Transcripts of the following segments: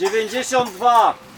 92.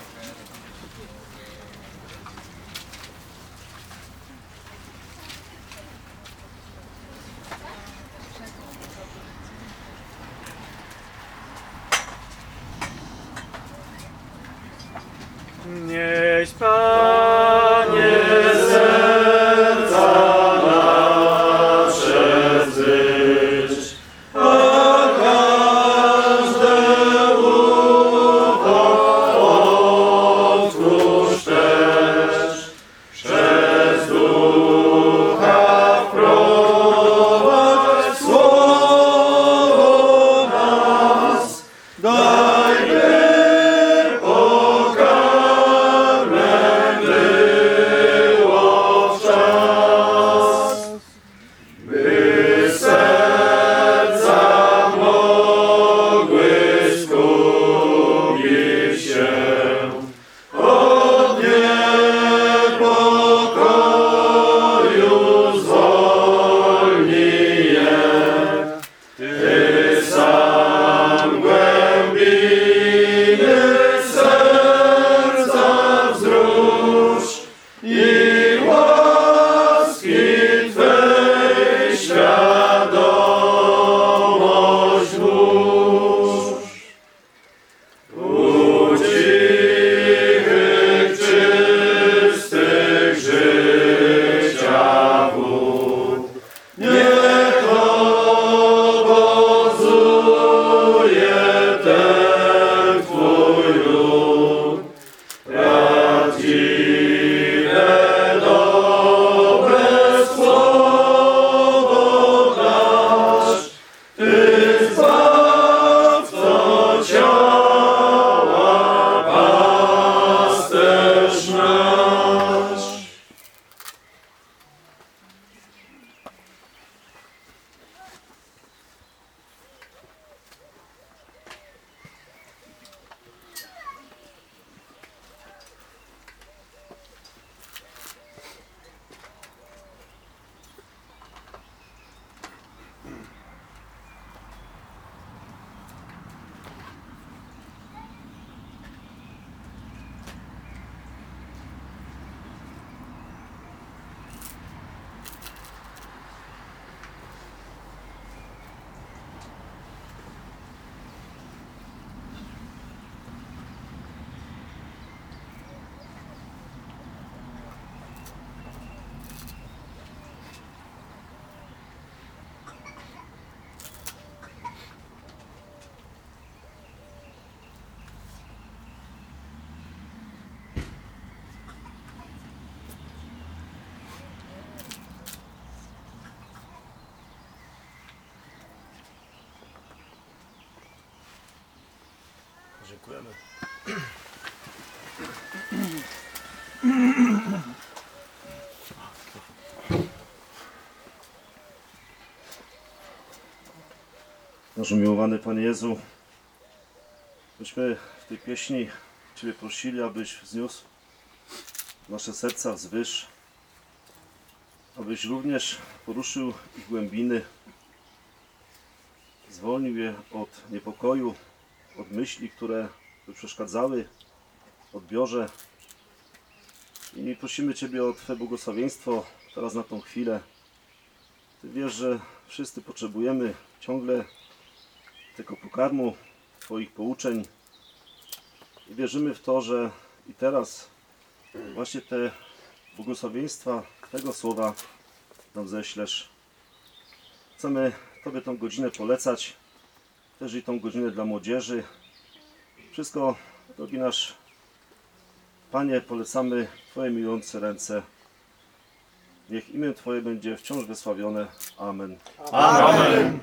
Dziękujemy. Nasz umiłowany Panie Jezu, myśmy w tej pieśni Ciebie prosili, abyś wzniósł nasze serca wzwyż, abyś również poruszył ich głębiny, zwolnił je od niepokoju, myśli, które przeszkadzały odbiorze. I prosimy Ciebie o Twoje błogosławieństwo teraz na tą chwilę. Ty wiesz, że wszyscy potrzebujemy ciągle tego pokarmu, Twoich pouczeń. I wierzymy w to, że i teraz właśnie te błogosławieństwa tego słowa nam ześlesz. Chcemy Tobie tą godzinę polecać, też i tą godzinę dla młodzieży. Wszystko, drogi nasz Panie, polecamy Twoje miłujące ręce. Niech imię Twoje będzie wciąż wysławione. Amen. Amen.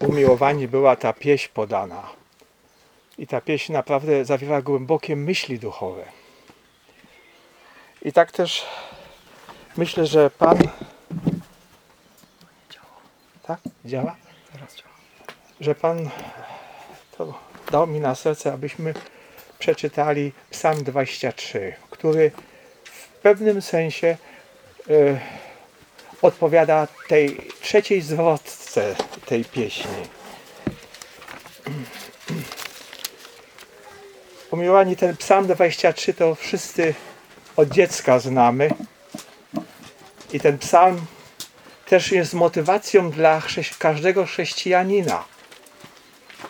Umiłowani była ta pieśń podana. I ta pieśń naprawdę zawiera głębokie myśli duchowe. I tak też myślę, że Pan. Tak? Działa? Że Pan to dał mi na serce, abyśmy przeczytali Psalm 23, który w pewnym sensie e, odpowiada tej trzeciej zwrotce tej pieśni. Pomiłowani, ten psalm 23 to wszyscy od dziecka znamy. I ten psalm też jest motywacją dla każdego chrześcijanina.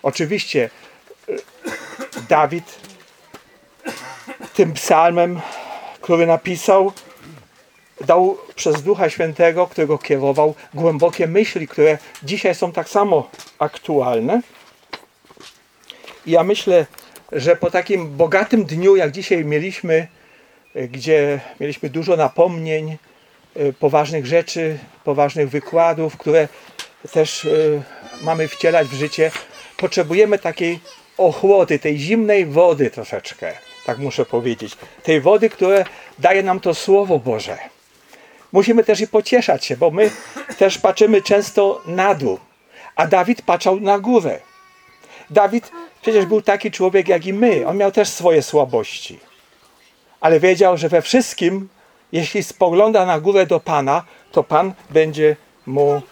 Oczywiście y, Dawid tym psalmem, który napisał, dał przez Ducha Świętego, którego kierował, głębokie myśli, które dzisiaj są tak samo aktualne. I ja myślę, że po takim bogatym dniu, jak dzisiaj mieliśmy, y, gdzie mieliśmy dużo napomnień, y, poważnych rzeczy, poważnych wykładów, które też y, mamy wcielać w życie, potrzebujemy takiej ochłody, tej zimnej wody troszeczkę, tak muszę powiedzieć. Tej wody, które daje nam to Słowo Boże. Musimy też i pocieszać się, bo my też patrzymy często na dół, a Dawid patrzał na górę. Dawid przecież był taki człowiek jak i my. On miał też swoje słabości. Ale wiedział, że we wszystkim, jeśli spogląda na górę do Pana, to Pan będzie mu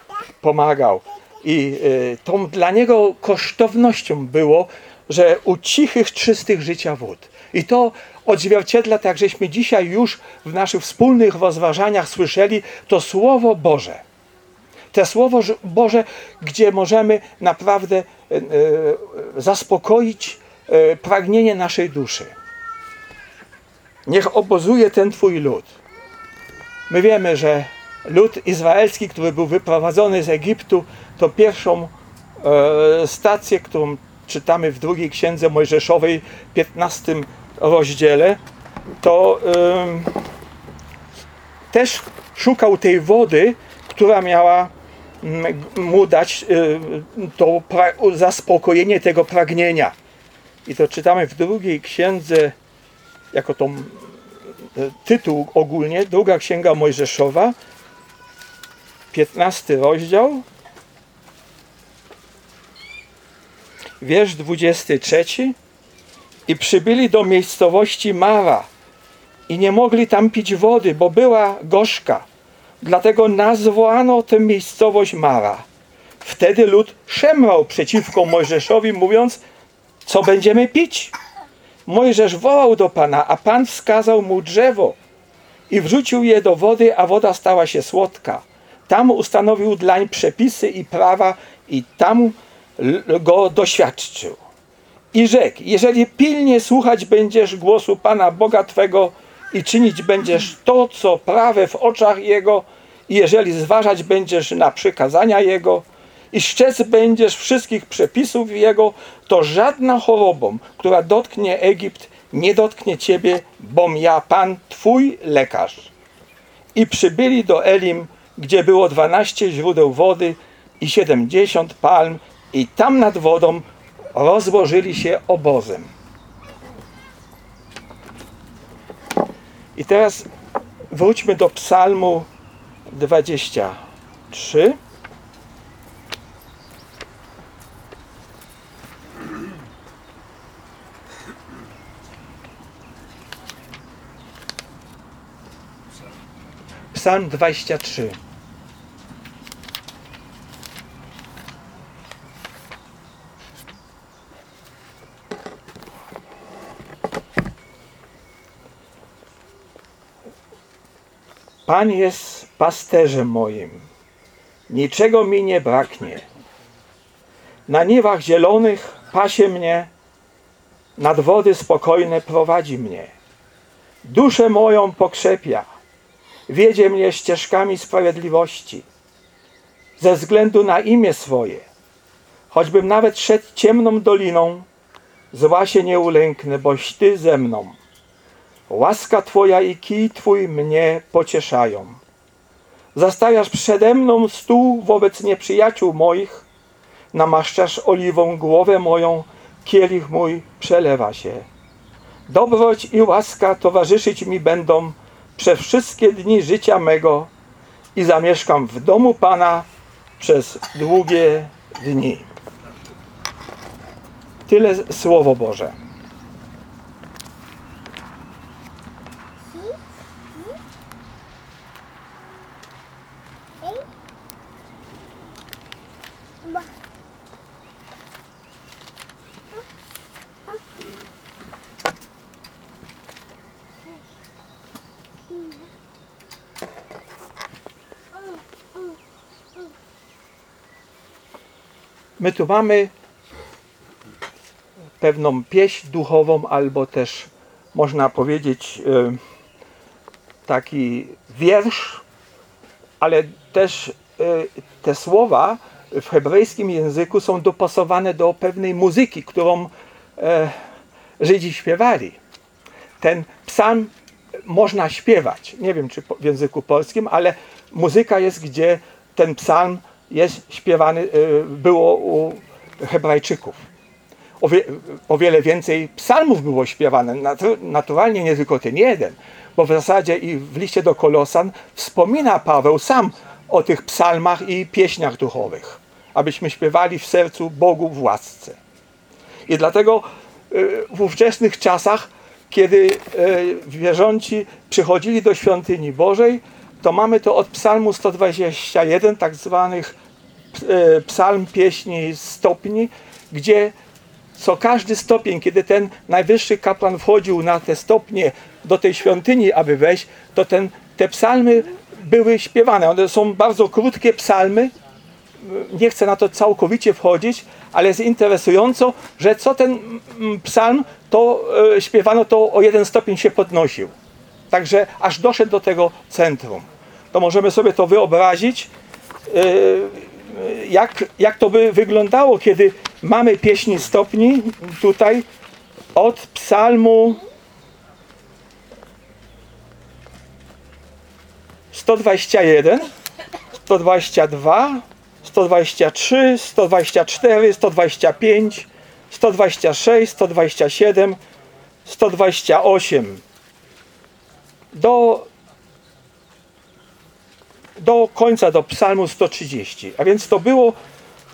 pomagał. I y, tą dla niego kosztownością było, że u cichych, czystych życia wód. I to odzwierciedla, tak żeśmy dzisiaj już w naszych wspólnych rozważaniach słyszeli, to Słowo Boże. Te Słowo Boże, gdzie możemy naprawdę e, e, zaspokoić e, pragnienie naszej duszy. Niech obozuje ten Twój lud. My wiemy, że lud izraelski, który był wyprowadzony z Egiptu, to pierwszą stację, którą czytamy w drugiej księdze Mojżeszowej, 15 rozdziale, to też szukał tej wody, która miała mu dać y, to zaspokojenie tego pragnienia. I to czytamy w drugiej księdze, jako tą y, tytuł ogólnie, druga księga Mojżeszowa, 15 rozdział, wiersz 23. I przybyli do miejscowości Mara i nie mogli tam pić wody, bo była gorzka. Dlatego nazwano tę miejscowość Mara. Wtedy lud szemrał przeciwko Mojżeszowi, mówiąc, co będziemy pić? Mojżesz wołał do Pana, a Pan wskazał mu drzewo i wrzucił je do wody, a woda stała się słodka. Tam ustanowił dlań przepisy i prawa i tam go doświadczył. I rzekł, jeżeli pilnie słuchać będziesz głosu Pana Boga Twego i czynić będziesz to, co prawe w oczach Jego, i jeżeli zważać będziesz na przykazania Jego i szczec będziesz wszystkich przepisów Jego, to żadna chorobą, która dotknie Egipt, nie dotknie Ciebie, bom ja Pan, Twój lekarz. I przybyli do Elim, gdzie było dwanaście źródeł wody i siedemdziesiąt palm, i tam nad wodą rozłożyli się obozem. I teraz wróćmy do Psalmu 23. Psalm 23. Pan jest pasterzem moim, niczego mi nie braknie. Na niewach zielonych pasie mnie, nad wody spokojne prowadzi mnie. Duszę moją pokrzepia, wiedzie mnie ścieżkami sprawiedliwości, ze względu na imię swoje. Choćbym nawet szedł ciemną doliną, zła się nie ulęknę, boś Ty ze mną. Łaska Twoja i kij Twój mnie pocieszają. Zastawiasz przede mną stół wobec nieprzyjaciół moich, namaszczasz oliwą głowę moją, kielich mój przelewa się. Dobroć i łaska towarzyszyć mi będą przez wszystkie dni życia mego i zamieszkam w domu Pana przez długie dni. Tyle Słowo Boże. My tu mamy pewną pieśń duchową, albo też można powiedzieć e, taki wiersz, ale też e, te słowa w hebrajskim języku są dopasowane do pewnej muzyki, którą e, Żydzi śpiewali. Ten psalm można śpiewać. Nie wiem, czy w języku polskim, ale muzyka jest, gdzie ten psalm jest śpiewany, e, było u Hebrajczyków. O, wie, o wiele więcej psalmów było śpiewane. Natu- Naturalnie nie tylko ten jeden, bo w zasadzie i w liście do Kolosan wspomina Paweł sam o tych psalmach i pieśniach duchowych, abyśmy śpiewali w sercu Bogu w łasce. I dlatego y, w ówczesnych czasach, kiedy y, wierzący przychodzili do świątyni Bożej, to mamy to od psalmu 121, tak zwanych y, psalm pieśni stopni, gdzie co każdy stopień, kiedy ten najwyższy kapłan wchodził na te stopnie do tej świątyni, aby wejść, to ten, te psalmy były śpiewane. One są bardzo krótkie psalmy, nie chcę na to całkowicie wchodzić, ale jest interesująco, że co ten mm, psalm, to e, śpiewano, to o jeden stopień się podnosił. Także aż doszedł do tego centrum. To możemy sobie to wyobrazić, e, jak, jak to by wyglądało, kiedy mamy pieśni stopni tutaj od psalmu 121, 122, 123, 124, 125, 126, 127, 128 do, do końca, do psalmu 130. A więc to było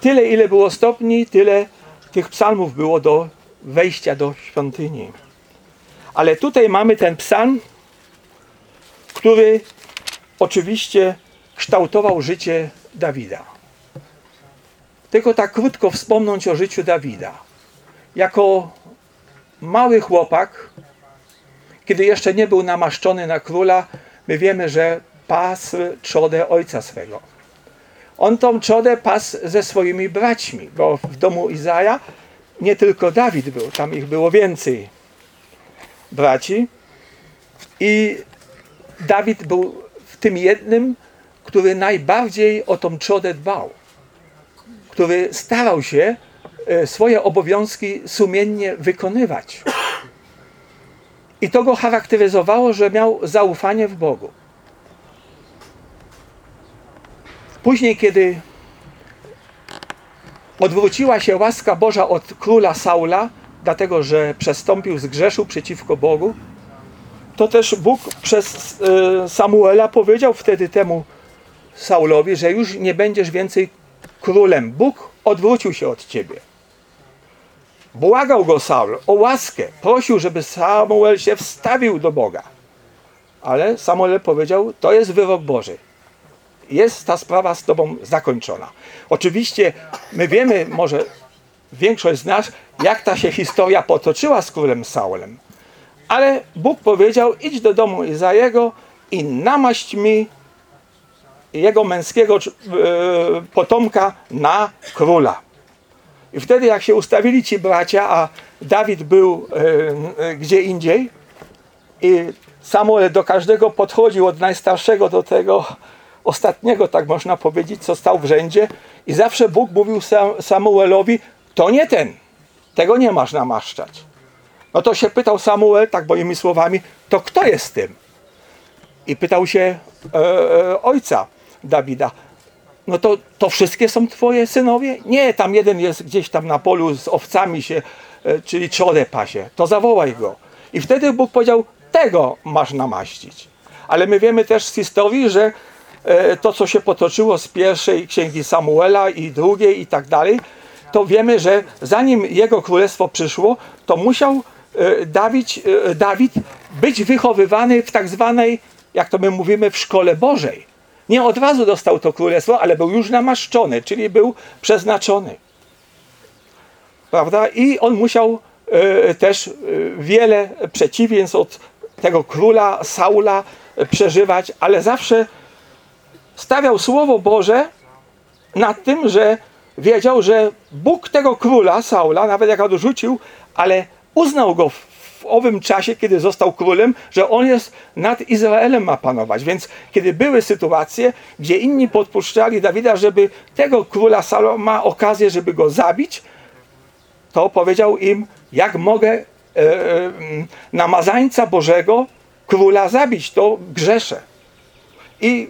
tyle, ile było stopni, tyle tych psalmów było do wejścia do świątyni. Ale tutaj mamy ten psalm, który oczywiście kształtował życie Dawida. Tylko tak krótko wspomnieć o życiu Dawida. Jako mały chłopak, kiedy jeszcze nie był namaszczony na króla, my wiemy, że pasł trzodę ojca swego. On tą trzodę pasł ze swoimi braćmi, bo w domu Izaja nie tylko Dawid był, tam ich było więcej braci. I Dawid był w tym jednym, który najbardziej o tą trzodę dbał, który starał się e, swoje obowiązki sumiennie wykonywać. I to go charakteryzowało, że miał zaufanie w Bogu. Później, kiedy odwróciła się łaska Boża od króla Saula, dlatego że przestąpił, zgrzeszył przeciwko Bogu, to też Bóg przez e, Samuela powiedział wtedy temu Saulowi, że już nie będziesz więcej królem. Bóg odwrócił się od ciebie. Błagał go Saul o łaskę, prosił, żeby Samuel się wstawił do Boga. Ale Samuel powiedział: To jest wyrok Boży. Jest ta sprawa z tobą zakończona. Oczywiście my wiemy, może większość z nas, jak ta się historia potoczyła z królem Saulem. Ale Bóg powiedział: idź do domu Izajego i namaść mi jego męskiego e, potomka na króla. I wtedy, jak się ustawili ci bracia, a Dawid był e, e, gdzie indziej, i Samuel do każdego podchodził, od najstarszego do tego ostatniego, tak można powiedzieć, co stał w rzędzie, i zawsze Bóg mówił Sam- Samuelowi: To nie ten, tego nie masz namaszczać. No to się pytał Samuel, tak moimi słowami, to kto jest tym? I pytał się e, e, ojca Dawida, no to, to wszystkie są twoje synowie? Nie, tam jeden jest gdzieś tam na polu z owcami się, e, czyli trzodę pasie. To zawołaj go. I wtedy Bóg powiedział, tego masz namaścić. Ale my wiemy też z historii, że e, to, co się potoczyło z pierwszej księgi Samuela i drugiej i tak dalej, to wiemy, że zanim jego królestwo przyszło, to musiał e, Dawid, Dawid być wychowywany w tak zwanej, jak to my mówimy, w szkole Bożej. Nie od razu dostał to królestwo, ale był już namaszczony, czyli był przeznaczony. Prawda? I on musiał e, też e, wiele przeciwieństw od tego króla Saula e, przeżywać, ale zawsze stawiał Słowo Boże nad tym, że wiedział, że Bóg tego króla Saula, nawet jak odrzucił, ale uznał go w, w owym czasie, kiedy został królem, że on jest nad Izraelem ma panować. Więc kiedy były sytuacje, gdzie inni podpuszczali Dawida, żeby tego króla Saula ma okazję, żeby go zabić, to powiedział im, jak mogę e, e, namazańca Bożego, króla zabić, to grzeszę. I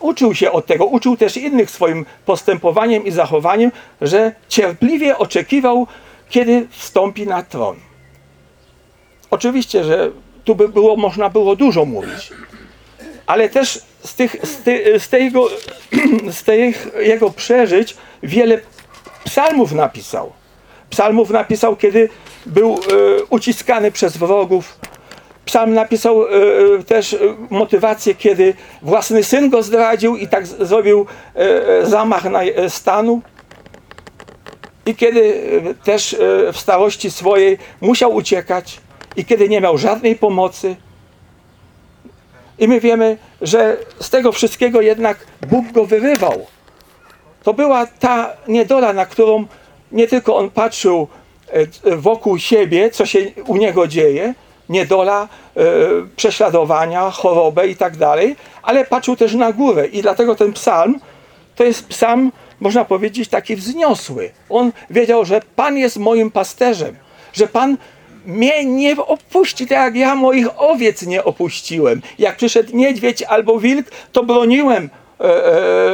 uczył się od tego, uczył też innych swoim postępowaniem i zachowaniem, że cierpliwie oczekiwał, kiedy wstąpi na tron. Oczywiście, że tu by było, można było dużo mówić, ale też z tych, z, ty, z, tego, z tych jego przeżyć wiele psalmów napisał. Psalmów napisał, kiedy był e, uciskany przez wrogów, Psalm napisał e, e, też e, motywację, kiedy własny syn go zdradził i tak zrobił e, e, zamach na stanu. I kiedy też w starości swojej musiał uciekać i kiedy nie miał żadnej pomocy. I my wiemy, że z tego wszystkiego jednak Bóg go wyrywał. To była ta niedola, na którą nie tylko on patrzył e, wokół siebie, co się u niego dzieje, niedola, e, prześladowania, chorobę i tak dalej, ale patrzył też na górę. I dlatego ten psalm to jest psalm, można powiedzieć, taki wzniosły. On wiedział, że Pan jest moim pasterzem, że Pan mnie nie opuści, tak jak ja moich owiec nie opuściłem. Jak przyszedł niedźwiedź albo wilk, to broniłem e,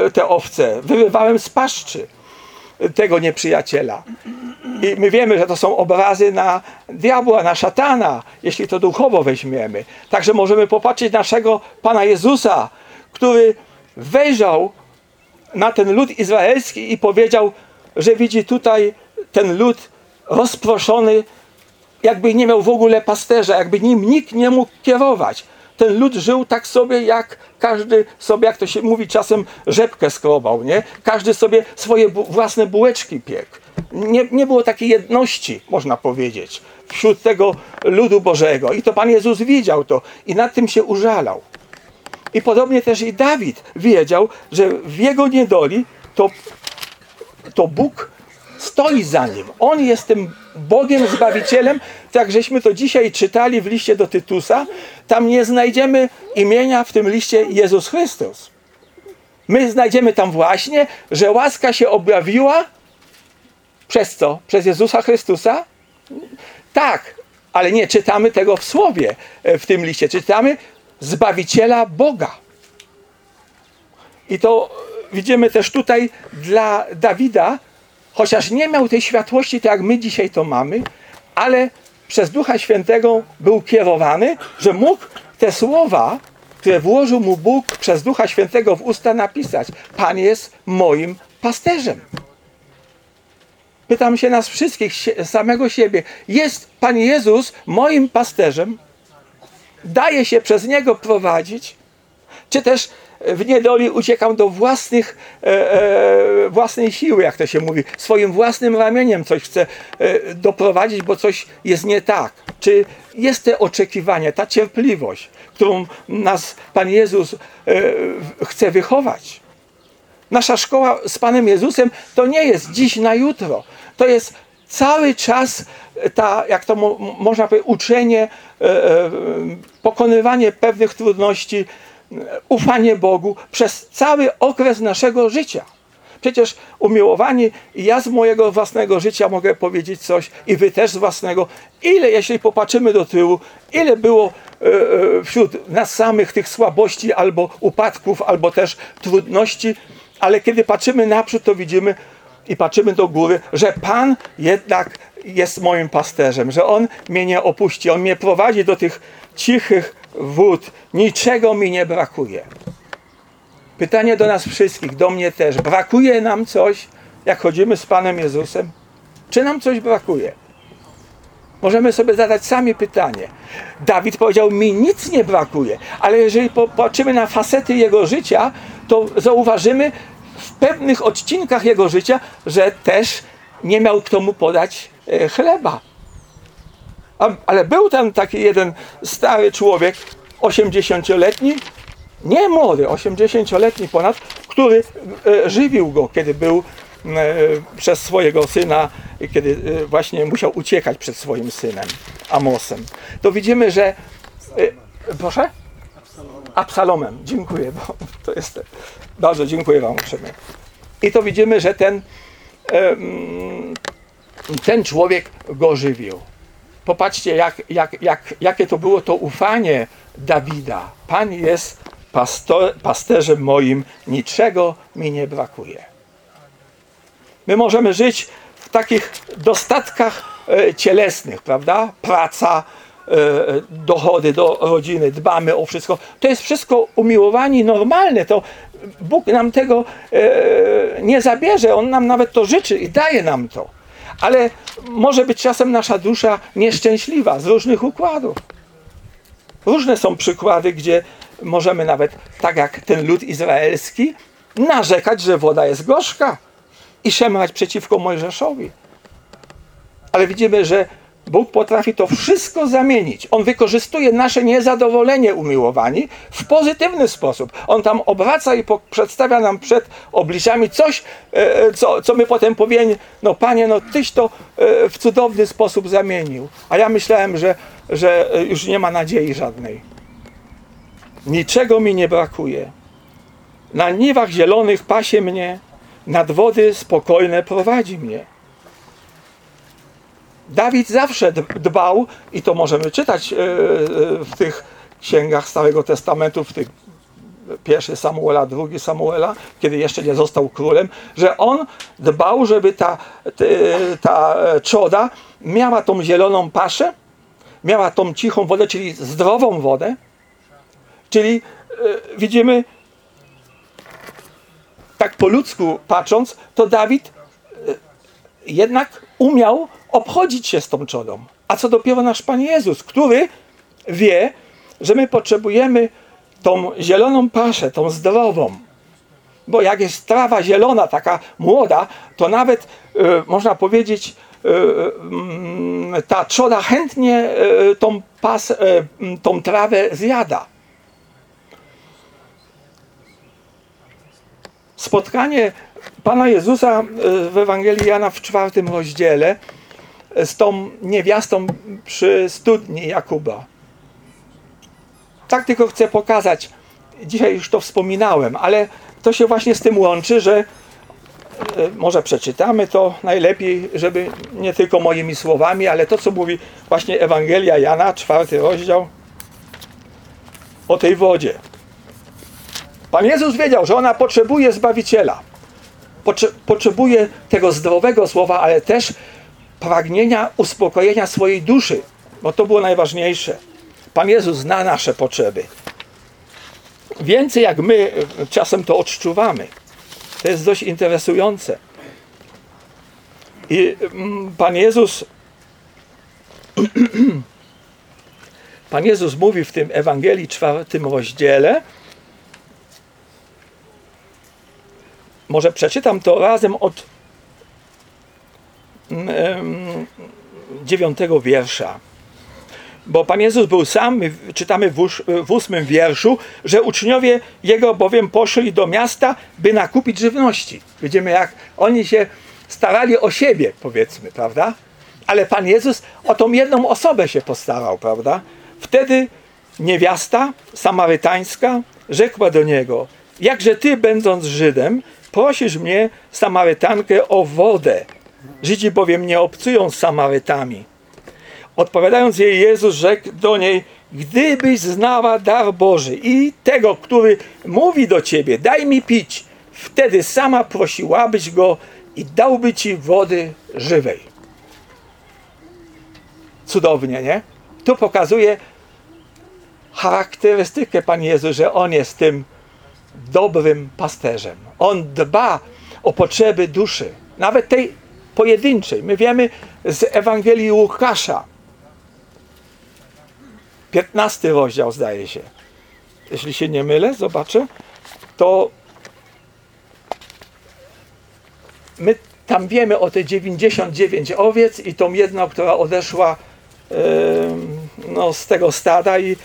e, te owce, wyrywałem z paszczy tego nieprzyjaciela. I my wiemy, że to są obrazy na diabła, na szatana, jeśli to duchowo weźmiemy. Także możemy popatrzeć na naszego Pana Jezusa, który wejrzał na ten lud izraelski i powiedział, że widzi tutaj ten lud rozproszony, jakby nie miał w ogóle pasterza, jakby nim nikt nie mógł kierować. Ten lud żył tak sobie, jak każdy sobie, jak to się mówi, czasem rzepkę skrobał, nie? Każdy sobie swoje bu- własne bułeczki piekł. Nie, nie było takiej jedności, można powiedzieć, wśród tego ludu Bożego. I to Pan Jezus widział to i nad tym się użalał. I podobnie też i Dawid wiedział, że w jego niedoli to, to Bóg stoi za nim. On jest tym Bogiem Zbawicielem, tak żeśmy to dzisiaj czytali w liście do Tytusa. Tam nie znajdziemy imienia w tym liście Jezus Chrystus. My znajdziemy tam właśnie, że łaska się objawiła przez co? Przez Jezusa Chrystusa? Tak, ale nie czytamy tego w słowie e, w tym liście. Czytamy Zbawiciela Boga. I to widzimy też tutaj dla Dawida, chociaż nie miał tej światłości, tak jak my dzisiaj to mamy, ale przez Ducha Świętego był kierowany, że mógł te słowa, które włożył mu Bóg przez Ducha Świętego w usta napisać. Pan jest moim pasterzem. Pytam się nas wszystkich, samego siebie. Jest Pan Jezus moim pasterzem? Daje się przez Niego prowadzić? Czy też w niedoli uciekam do własnych, e, e, własnej siły, jak to się mówi, swoim własnym ramieniem coś chcę e, doprowadzić, bo coś jest nie tak? Czy jest te oczekiwanie, ta cierpliwość, którą nas Pan Jezus e, chce wychować? Nasza szkoła z Panem Jezusem to nie jest dziś na jutro. To jest cały czas ta, jak to mo, można powiedzieć, uczenie, e, e, pokonywanie pewnych trudności, e, ufanie Bogu przez cały okres naszego życia. Przecież umiłowani, ja z mojego własnego życia mogę powiedzieć coś, i wy też z własnego. Ile, jeśli popatrzymy do tyłu, ile było e, e, wśród nas samych tych słabości, albo upadków, albo też trudności, ale kiedy patrzymy naprzód, to widzimy i patrzymy do góry, że Pan jednak jest moim pasterzem, że On mnie nie opuści, On mnie prowadzi do tych cichych wód, niczego mi nie brakuje. Pytanie do nas wszystkich, do mnie też. Brakuje nam coś, jak chodzimy z Panem Jezusem? Czy nam coś brakuje? Możemy sobie zadać sami pytanie. Dawid powiedział: Mi nic nie brakuje, ale jeżeli popatrzymy na facety jego życia, to zauważymy w pewnych odcinkach jego życia, że też nie miał kto mu podać e, chleba. Ale był tam taki jeden stary człowiek, 80-letni, nie młody, 80-letni ponad, który e, żywił go, kiedy był e, przez swojego syna, kiedy e, właśnie musiał uciekać przed swoim synem, Amosem. To widzimy, że. Proszę? Absalomem. Dziękuję, bo to jest. Bardzo dziękuję Wam uprzejmie. I to widzimy, że ten, em, ten człowiek go żywił. Popatrzcie, jak, jak, jak, jakie to było to ufanie Dawida. Pan jest pasto, pasterzem moim, niczego mi nie brakuje. My możemy żyć w takich dostatkach e, cielesnych, prawda? Praca, e, dochody do rodziny, dbamy o wszystko. To jest wszystko umiłowanie normalne. To Bóg nam tego e, nie zabierze, On nam nawet to życzy i daje nam to. Ale może być czasem nasza dusza nieszczęśliwa z różnych układów. Różne są przykłady, gdzie możemy nawet, tak jak ten lud izraelski, narzekać, że woda jest gorzka i szemrać przeciwko Mojżeszowi. Ale widzimy, że Bóg potrafi to wszystko zamienić. On wykorzystuje nasze niezadowolenie umiłowani w pozytywny sposób. On tam obraca i przedstawia nam przed obliczami coś, e, co, co my potem powiemy, no Panie, no Tyś to e, w cudowny sposób zamienił. A ja myślałem, że, że już nie ma nadziei żadnej. Niczego mi nie brakuje. Na niwach zielonych pasie mnie, nad wody spokojne prowadzi mnie. Dawid zawsze dbał, i to możemy czytać e, w tych księgach Starego Testamentu, w tych pierwszy Samuela, drugi Samuela, kiedy jeszcze nie został królem, że on dbał, żeby ta, ta czoda miała tą zieloną paszę, miała tą cichą wodę, czyli zdrową wodę. Czyli e, widzimy, tak po ludzku patrząc, to Dawid e, jednak umiał obchodzić się z tą czodą. A co dopiero nasz Pan Jezus, który wie, że my potrzebujemy tą zieloną paszę, tą zdrową. Bo jak jest trawa zielona, taka młoda, to nawet y, można powiedzieć, y, y, ta trzoda chętnie tą, pas, tą trawę zjada. Spotkanie Pana Jezusa w Ewangelii Jana w czwartym rozdziale z tą niewiastą przy studni Jakuba. Tak tylko chcę pokazać. Dzisiaj już to wspominałem, ale to się właśnie z tym łączy, że e, może przeczytamy to najlepiej, żeby nie tylko moimi słowami, ale to, co mówi właśnie Ewangelia Jana, czwarty rozdział o tej wodzie. Pan Jezus wiedział, że ona potrzebuje Zbawiciela. Potrze potrzebuje tego zdrowego słowa, ale też pragnienia uspokojenia swojej duszy, bo to było najważniejsze. Pan Jezus zna nasze potrzeby. Więcej jak my czasem to odczuwamy. To jest dość interesujące. I mm, Pan Jezus Pan Jezus mówi w tym Ewangelii czwartym rozdziale może przeczytam to razem od dziewiątego wiersza. Bo Pan Jezus był sam, my czytamy w, ósmym wierszu, że uczniowie Jego bowiem poszli do miasta, by nakupić żywności. Widzimy, jak oni się starali o siebie, powiedzmy, prawda? Ale Pan Jezus o tą jedną osobę się postarał, prawda? Wtedy niewiasta samarytańska rzekła do Niego, jakże Ty, będąc Żydem, prosisz mnie, Samarytankę, o wodę, Żydzi bowiem nie obcują z Samarytami. Odpowiadając jej Jezus rzekł do niej, gdybyś znała dar Boży i tego, który mówi do ciebie, daj mi pić, wtedy sama prosiłabyś go i dałby ci wody żywej. Cudownie, nie? Tu pokazuje charakterystykę Pan Jezus, że On jest tym dobrym pasterzem. On dba o potrzeby duszy, nawet tej pojedynczej. My wiemy z Ewangelii Łukasza, 15 rozdział zdaje się, jeśli się nie mylę, zobaczę, to my tam wiemy o te 99 owiec i tą jedną, która odeszła no, z tego stada i,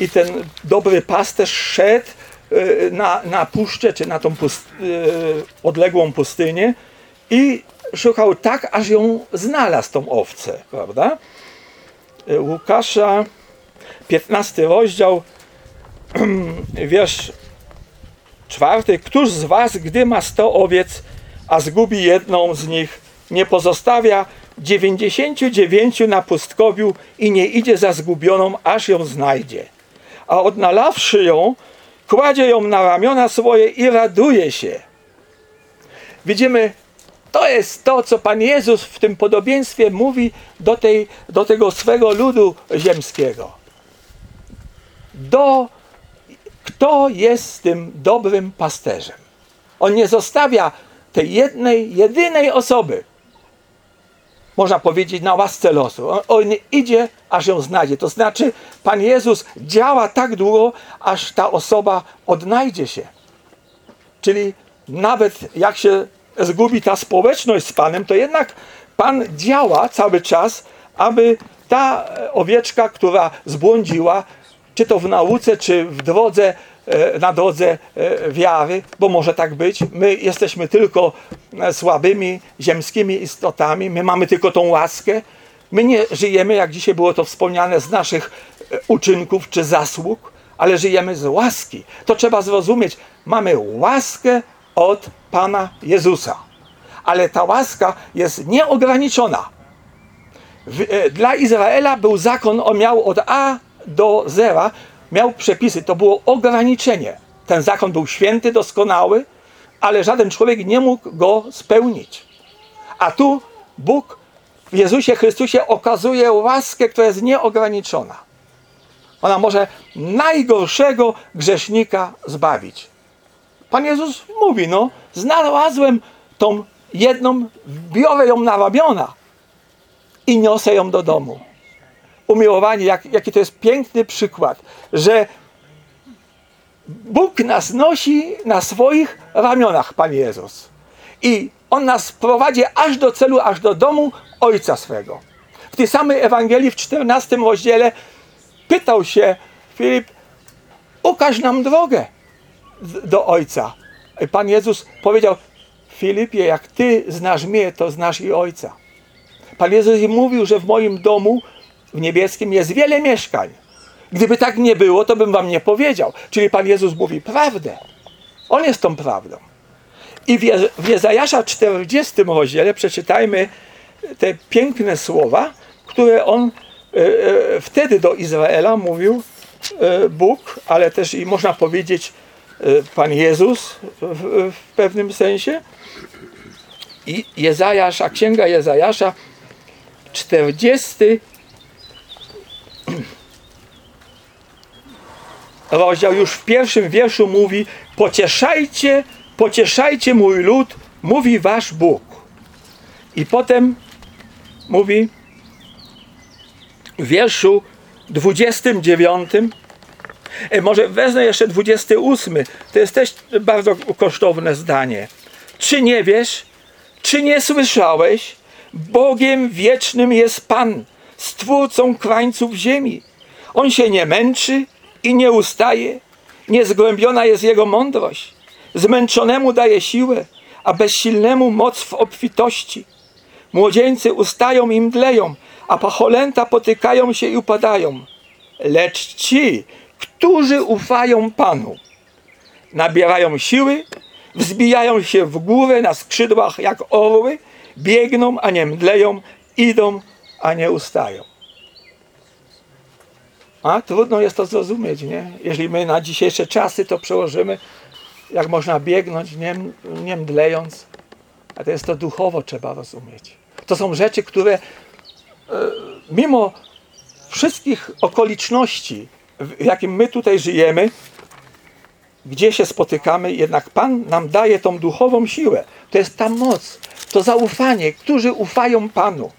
i ten dobry pasterz szedł e, na, na puszczę, czy na tą pust, e, odległą pustynię i szukał tak, aż ją znalazł, tą owcę, prawda? E, Łukasza, 15 rozdział, wiersz czwarty. Któż z was, gdy ma 100 owiec, a zgubi jedną z nich, nie pozostawia 99 na pustkowiu i nie idzie za zgubioną, aż ją znajdzie. A odnalawszy ją, kładzie ją na ramiona swoje i raduje się. Widzimy, to jest to, co Pan Jezus w tym podobieństwie mówi do, tej, do tego swego ludu ziemskiego. Do, kto jest tym dobrym pasterzem? On nie zostawia tej jednej, jedynej osoby, można powiedzieć, na łasce losu. On, on idzie, aż ją znajdzie. To znaczy, Pan Jezus działa tak długo, aż ta osoba odnajdzie się. Czyli nawet jak się zgubi ta społeczność z Panem, to jednak Pan działa cały czas, aby ta e, owieczka, która zbłądziła, czy to w nauce, czy w drodze, e, na drodze e, wiary, bo może tak być. My jesteśmy tylko słabymi, ziemskimi istotami, my mamy tylko tą łaskę. My nie żyjemy, jak dzisiaj było to wspomniane, z naszych uczynków czy zasług, ale żyjemy z łaski. To trzeba zrozumieć. Mamy łaskę od Pana Jezusa. Ale ta łaska jest nieograniczona. E, dla Izraela był zakon, on miał od A do zera, miał przepisy, to było ograniczenie. Ten zakon był święty, doskonały, ale żaden człowiek nie mógł go spełnić. A tu Bóg w Jezusie Chrystusie okazuje łaskę, która jest nieograniczona. Ona może najgorszego grzesznika zbawić. Pan Jezus mówi, no, znalazłem tą jedną, biorę ją na ramiona i niosę ją do domu. Umiłowani, jak, jaki to jest piękny przykład, że Bóg nas nosi na swoich ramionach, Pan Jezus. I On nas prowadzi aż do celu, aż do domu Ojca swego. W tej samej Ewangelii w 14 rozdziale pytał się Filip, ukaż nam drogę do Ojca. Pan Jezus powiedział, Filipie, jak Ty znasz mnie, to znasz i Ojca. Pan Jezus im mówił, że w moim domu w niebieskim jest wiele mieszkań. Gdyby tak nie było, to bym wam nie powiedział. Czyli Pan Jezus mówi prawdę. On jest tą prawdą. I w, Je- w Jezajasza 40 rozdziale przeczytajmy te piękne słowa, które on e, e, wtedy do Izraela mówił e, Bóg, ale też i można powiedzieć Pan Jezus w, w pewnym sensie. I Jezajasza, księga Jezajasza 40 rozdział już w pierwszym wierszu mówi pocieszajcie, pocieszajcie mój lud, mówi wasz Bóg. I potem mówi w wierszu 29 e, może wezmę jeszcze 28 to jest też bardzo kosztowne zdanie czy nie wiesz czy nie słyszałeś Bogiem wiecznym jest Pan stwórcą krańców ziemi on się nie męczy i nie ustaje. Niezgłębiona jest jego mądrość. Zmęczonemu daje siłę, a bezsilnemu moc w obfitości. Młodzieńcy ustają i mdleją, a pacholęta potykają się i upadają. Lecz ci, którzy ufają Panu, nabierają siły, wzbijają się w górę na skrzydłach jak orły, biegną, a nie mdleją, idą, a nie ustają. A trudno jest to zrozumieć, nie? Jeżeli my na dzisiejsze czasy to przełożymy, jak można biegnąć, nie, nie mdlejąc, a to jest to duchowo trzeba rozumieć. To są rzeczy, które e, mimo wszystkich okoliczności, w jakim my tutaj żyjemy, gdzie się spotykamy, jednak Pan nam daje tą duchową siłę. To jest ta moc, to zaufanie, którzy ufają Panu.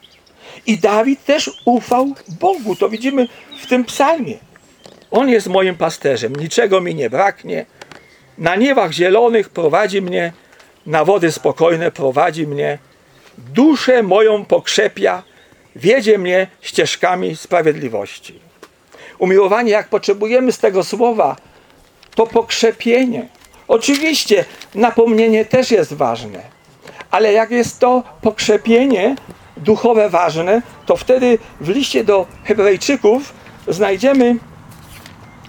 I Dawid też ufał Bogu. To widzimy w tym psalmie. On jest moim pasterzem, niczego mi nie braknie. Na niewach zielonych prowadzi mnie, na wody spokojne prowadzi mnie. Duszę moją pokrzepia, wiedzie mnie ścieżkami sprawiedliwości. Umiłowanie, jak potrzebujemy z tego słowa, to pokrzepienie. Oczywiście napomnienie też jest ważne, ale jak jest to pokrzepienie duchowe ważne, to wtedy w liście do Hebrajczyków znajdziemy,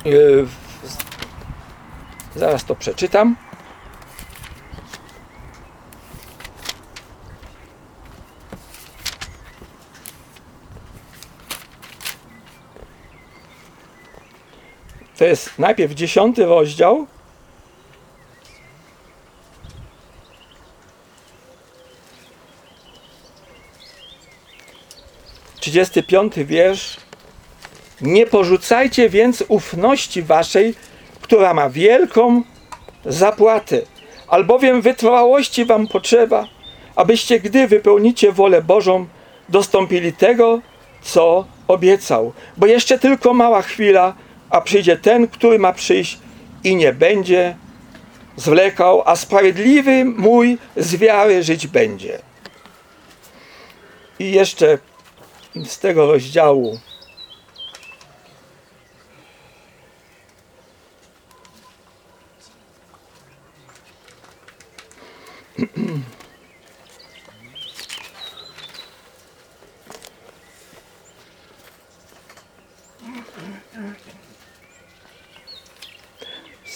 yy, zaraz to przeczytam. To jest najpierw dziesiąty rozdział. Trzydziesty piąty wiersz. Nie porzucajcie więc ufności waszej, która ma wielką zapłatę, albowiem wytrwałości wam potrzeba, abyście, gdy wypełnicie wolę Bożą, dostąpili tego, co obiecał. Bo jeszcze tylko mała chwila, a przyjdzie ten, który ma przyjść i nie będzie zwlekał, a sprawiedliwy mój z wiary żyć będzie. I jeszcze z tego rozdziału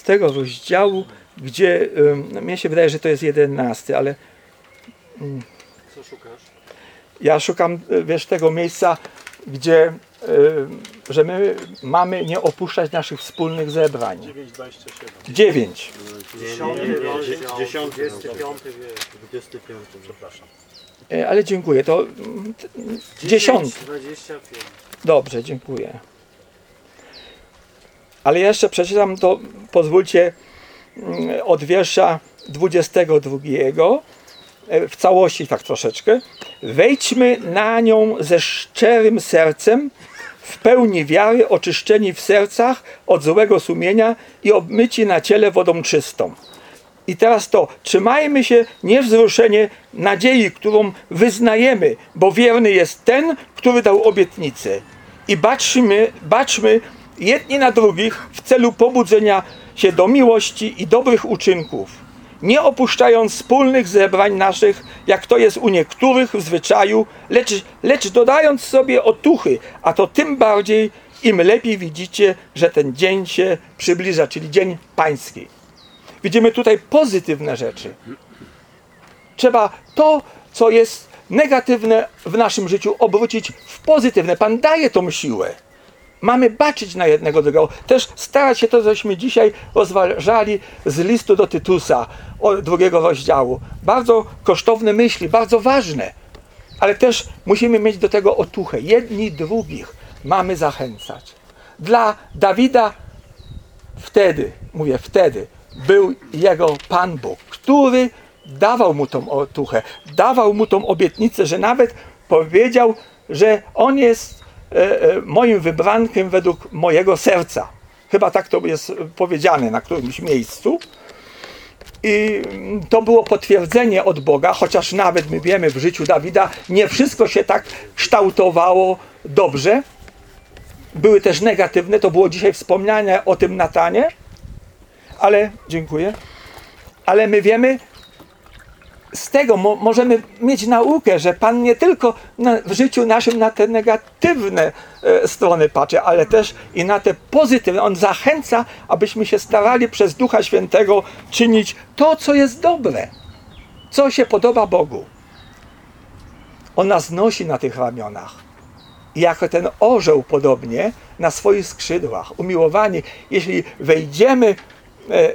z tego rozdziału, gdzie ym, mnie się wydaje, że to jest jedenasty, ale Co szukasz? ja szukam, y, wiesz, tego miejsca, gdzie, y, że my mamy nie opuszczać naszych wspólnych zebrań. 9,27. Dziewięć. Dziesiąty rozdział, 25 wiersz. 25, przepraszam. E, Ale dziękuję. To mm, t- dziesiąty. 25. Dobrze, dziękuję. Ale jeszcze przeczytam to, pozwólcie, mm, od wiersza 22 e, w całości tak troszeczkę. Wejdźmy na nią ze szczerym sercem, w pełni wiary, oczyszczeni w sercach od złego sumienia i obmyci na ciele wodą czystą. I teraz to, trzymajmy się niewzruszenie nadziei, którą wyznajemy, bo wierny jest ten, który dał obietnicę. I baczmy, baczmy jedni na drugich w celu pobudzenia się do miłości i dobrych uczynków, nie opuszczając wspólnych zebrań naszych, jak to jest u niektórych w zwyczaju, lecz, lecz dodając sobie otuchy, a to tym bardziej, im lepiej widzicie, że ten dzień się przybliża, czyli dzień pański. Widzimy tutaj pozytywne rzeczy. Trzeba to, co jest negatywne w naszym życiu, obrócić w pozytywne. Pan daje tą siłę. Mamy baczyć na jednego drugiego. Też starać się to, żeśmy dzisiaj rozważali z listu do Tytusa, od drugiego rozdziału. Bardzo kosztowne myśli, bardzo ważne. Ale też musimy mieć do tego otuchę. Jedni drugich mamy zachęcać. Dla Dawida wtedy, mówię wtedy, był jego Pan Bóg, który dawał mu tą otuchę, dawał mu tą obietnicę, że nawet powiedział, że on jest moim wybrankiem według mojego serca. Chyba tak to jest powiedziane na którymś miejscu. I to było potwierdzenie od Boga, chociaż nawet my wiemy w życiu Dawida nie wszystko się tak kształtowało dobrze. Były też negatywne, to było dzisiaj wspomniane o tym Natanie, ale dziękuję. Ale my wiemy, z tego mo możemy mieć naukę, że Pan nie tylko na, w życiu naszym na te negatywne e, strony patrzy, ale też i na te pozytywne. On zachęca, abyśmy się starali przez Ducha Świętego czynić to, co jest dobre, co się podoba Bogu. On nas nosi na tych ramionach. Jako ten orzeł podobnie na swoich skrzydłach, umiłowani, jeśli wejdziemy e,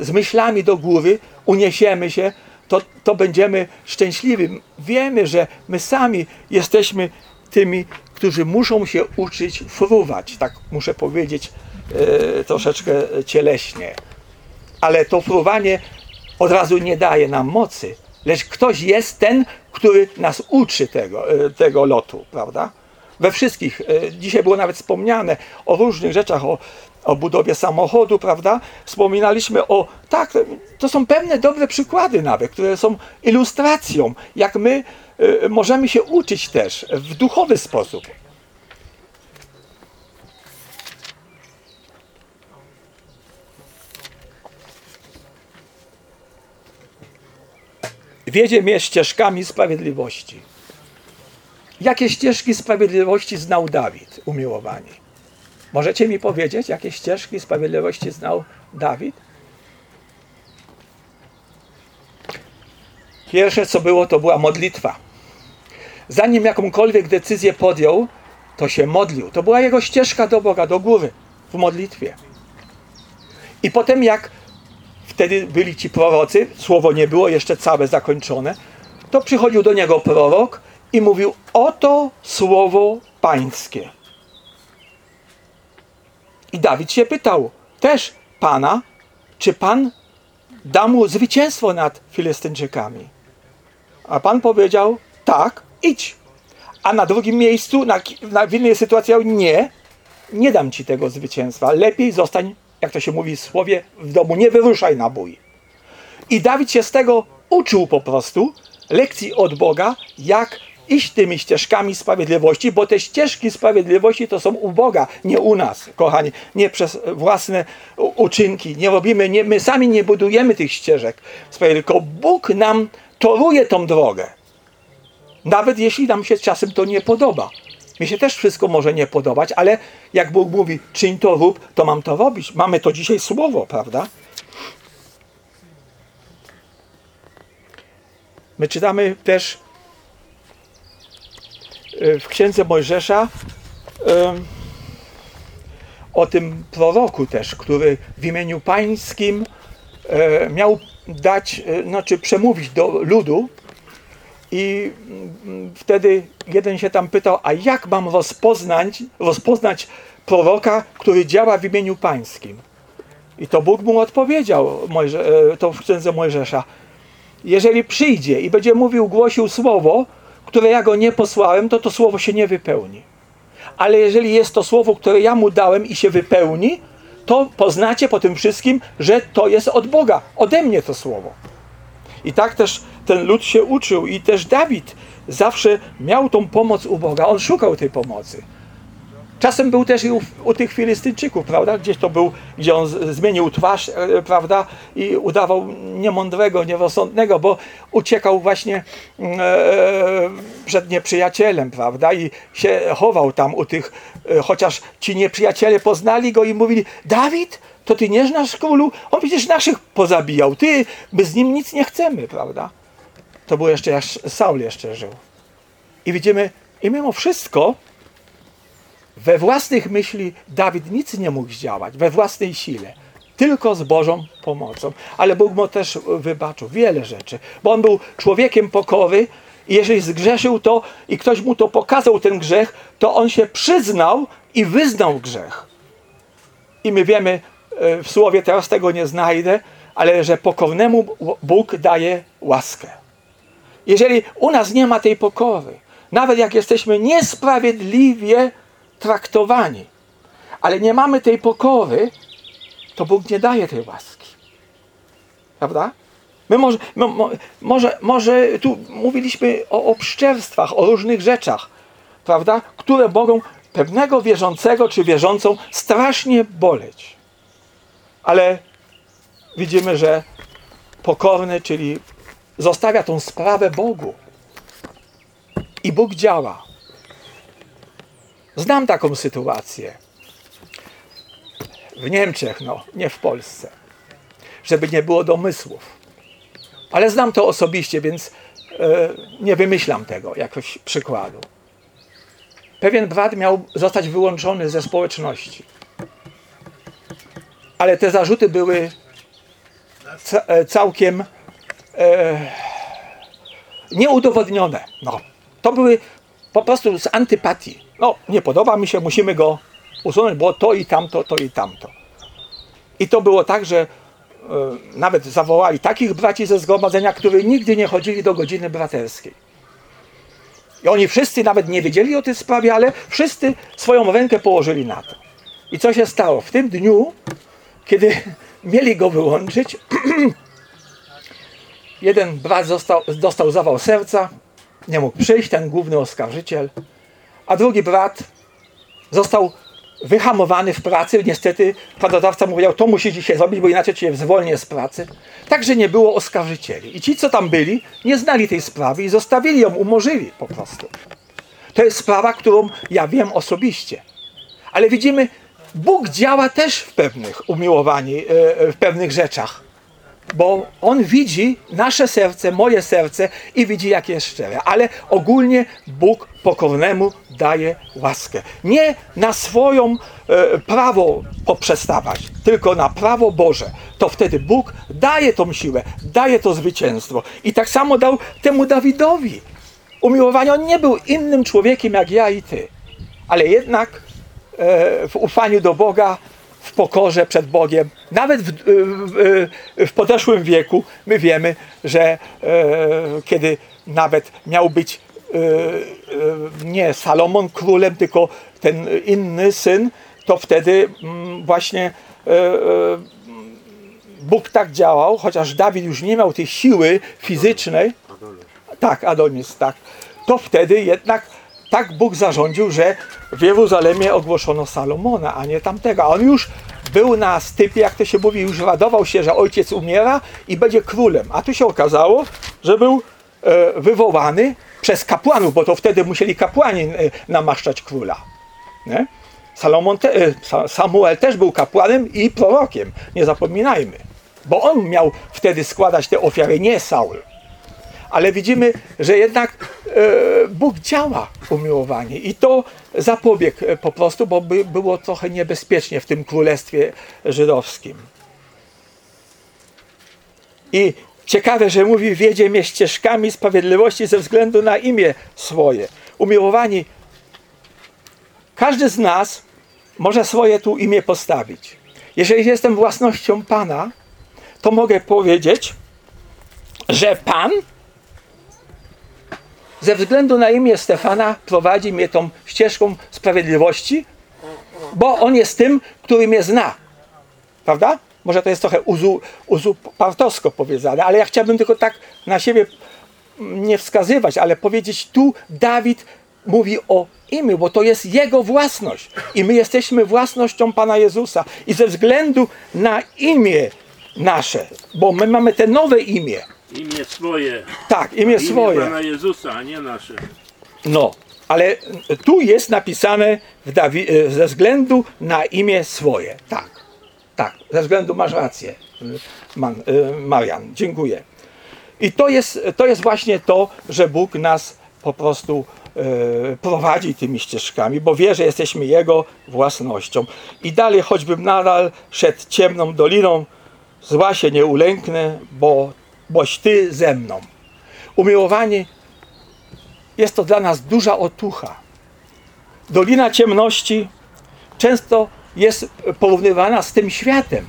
z myślami do góry, uniesiemy się, to, to będziemy szczęśliwi. Wiemy, że my sami jesteśmy tymi, którzy muszą się uczyć fruwać, tak muszę powiedzieć e, troszeczkę cieleśnie. Ale to fruwanie od razu nie daje nam mocy, lecz ktoś jest ten, który nas uczy tego, e, tego lotu, prawda? We wszystkich, e, dzisiaj było nawet wspomniane o różnych rzeczach, o, o budowie samochodu, prawda? Wspominaliśmy o, tak, to są pewne dobre przykłady nawet, które są ilustracją, jak my e, możemy się uczyć też w duchowy sposób. Wiedzie mnie ścieżkami sprawiedliwości. Jakie ścieżki sprawiedliwości znał Dawid, umiłowani? Możecie mi powiedzieć, jakie ścieżki sprawiedliwości znał Dawid? Pierwsze, co było, to była modlitwa. Zanim jakąkolwiek decyzję podjął, to się modlił. To była jego ścieżka do Boga, do góry, w modlitwie. I potem, jak wtedy byli ci prorocy, słowo nie było jeszcze całe zakończone, to przychodził do niego prorok i mówił: Oto słowo Pańskie. I Dawid się pytał też Pana, czy Pan da mu zwycięstwo nad Filistynczykami. A Pan powiedział: Tak, idź. A na drugim miejscu, na, na, w innej sytuacji, nie, nie dam ci tego zwycięstwa. Lepiej zostań, jak to się mówi w słowie, w domu, nie wyruszaj na bój. I Dawid się z tego uczył po prostu, lekcji od Boga, jak iść tymi ścieżkami sprawiedliwości, bo te ścieżki sprawiedliwości to są u Boga, nie u nas, kochani, nie przez własne uczynki. Nie robimy, nie, my sami nie budujemy tych ścieżek, tylko Bóg nam toruje tą drogę. Nawet jeśli nam się czasem to nie podoba. Mi się też wszystko może nie podobać, ale jak Bóg mówi, czyń to rób, to mam to robić. Mamy to dzisiaj słowo, prawda? My czytamy też w księdze Mojżesza o tym proroku też, który w imieniu pańskim e, miał dać, e, znaczy przemówić do ludu i mm, wtedy jeden się tam pytał, a jak mam rozpoznać, rozpoznać proroka, który działa w imieniu pańskim? I to Bóg mu odpowiedział, to w księdze Mojżesza. Jeżeli przyjdzie i będzie mówił, głosił słowo, które ja go nie posłałem, to to słowo się nie wypełni. Ale jeżeli jest to słowo, które ja mu dałem i się wypełni, to poznacie po tym wszystkim, że to jest od Boga, ode mnie to słowo. I tak też ten lud się uczył, i też Dawid zawsze miał tą pomoc u Boga, on szukał tej pomocy. Czasem był też i u, u, tych Filistynczyków, prawda? Gdzieś to był, gdzie on z, zmienił twarz, e, prawda? I udawał niemądrego, nierozsądnego, bo uciekał właśnie mm, e, przed nieprzyjacielem, prawda? I się chował tam u tych, e, chociaż ci nieprzyjaciele poznali go i mówili, Dawid, to ty nie znasz królu? On przecież naszych pozabijał. Ty, my z nim nic nie chcemy, prawda? To było jeszcze, jak Saul jeszcze żył. I widzimy, i mimo wszystko, we własnych myśli Dawid nic nie mógł zdziałać, we własnej sile, tylko z Bożą pomocą. Ale Bóg mu też wybaczył wiele rzeczy, bo on był człowiekiem pokory i jeżeli zgrzeszył to i ktoś mu to pokazał, ten grzech, to on się przyznał i wyznał grzech. I my wiemy, e, w słowie teraz tego nie znajdę, ale że pokornemu Bóg daje łaskę. Jeżeli u nas nie ma tej pokory, nawet jak jesteśmy niesprawiedliwie traktowani, ale nie mamy tej pokory, to Bóg nie daje tej łaski. Prawda? My może, my, może, może tu mówiliśmy o obszczerstwach, o różnych rzeczach, prawda? które mogą pewnego wierzącego czy wierzącą strasznie boleć. Ale widzimy, że pokorny, czyli zostawia tą sprawę Bogu. I Bóg działa. Znam taką sytuację. W Niemczech, no, nie w Polsce. Żeby nie było domysłów. Ale znam to osobiście, więc e, nie wymyślam tego jakoś przykładu. Pewien brat miał zostać wyłączony ze społeczności. Ale te zarzuty były e, całkiem e, nieudowodnione. No, to były po prostu z antypatii. No, nie podoba mi się, musimy go usunąć, bo to i tamto, to i tamto. I to było tak, że e, nawet zawołali takich braci ze zgromadzenia, którzy nigdy nie chodzili do godziny braterskiej. I oni wszyscy nawet nie wiedzieli o tej sprawie, ale wszyscy swoją rękę położyli na to. I co się stało? W tym dniu, kiedy mieli go wyłączyć, jeden brat został, dostał zawał serca, nie mógł przyjść, ten główny oskarżyciel, a drugi brat został wyhamowany w pracy. Niestety pracodawca mówił, to musi dzisiaj zrobić, bo inaczej cię zwolnię z pracy. Także nie było oskarżycieli. I ci, co tam byli, nie znali tej sprawy i zostawili ją, umorzyli po prostu. To jest sprawa, którą ja wiem osobiście. Ale widzimy, Bóg działa też w pewnych umiłowani, e, w pewnych rzeczach. Bo On widzi nasze serce, moje serce i widzi, jakie jest szczere. Ale ogólnie Bóg pokornemu daje łaskę. Nie na swoją e, prawo poprzestawać, tylko na prawo Boże. To wtedy Bóg daje tą siłę, daje to zwycięstwo. I tak samo dał temu Dawidowi. Umiłowany on nie był innym człowiekiem jak ja i ty. Ale jednak e, w ufaniu do Boga, w pokorze przed Bogiem, nawet w, w, w podeszłym wieku, my wiemy, że e, kiedy nawet miał być e, e, nie Salomon królem, tylko ten inny syn, to wtedy mm, właśnie e, e, Bóg tak działał, chociaż Dawid już nie miał tej siły fizycznej, tak, Adonis, tak. To wtedy jednak tak Bóg zarządził, że w Jeruzalemie ogłoszono Salomona, a nie tamtego. On już był na stypie, jak to się mówi, już radował się, że ojciec umiera i będzie królem. A tu się okazało, że był e, wywołany przez kapłanów, bo to wtedy musieli kapłani e, namaszczać króla. Nie? Salomon te, e, Sa- Samuel też był kapłanem i prorokiem, nie zapominajmy. Bo on miał wtedy składać te ofiary, nie Saul ale widzimy, że jednak e, Bóg działa umiłowanie i to zapobiegł e, po prostu, bo by było trochę niebezpiecznie w tym królestwie żydowskim. I ciekawe, że mówi, wiedzie mnie ścieżkami sprawiedliwości ze względu na imię swoje. Umiłowani, każdy z nas może swoje tu imię postawić. Jeżeli jestem własnością Pana, to mogę powiedzieć, że Pan ze względu na imię Stefana prowadzi mnie tą ścieżką sprawiedliwości, bo on jest tym, który mnie zna. Prawda? Może to jest trochę uzu, powiedziane, ale ja chciałbym tylko tak na siebie nie wskazywać, ale powiedzieć tu Dawid mówi o imię, bo to jest jego własność i my jesteśmy własnością Pana Jezusa i ze względu na imię nasze, bo my mamy te nowe imię, Imię swoje. tak, imię Imię swoje. Pana Jezusa, a nie nasze. No, ale tu jest napisane Dawi- e, ze względu na imię swoje. Tak, tak, ze względu masz rację, Man, e, Marian, dziękuję. I to jest, to jest właśnie to, że Bóg nas po prostu e, prowadzi tymi ścieżkami, bo wie, że jesteśmy Jego własnością. I dalej, choćbym nadal szedł ciemną doliną, zła się nie ulęknę, bo, boś Ty ze mną. Umiłowani, jest to dla nas duża otucha. Dolina ciemności często jest porównywana z tym światem.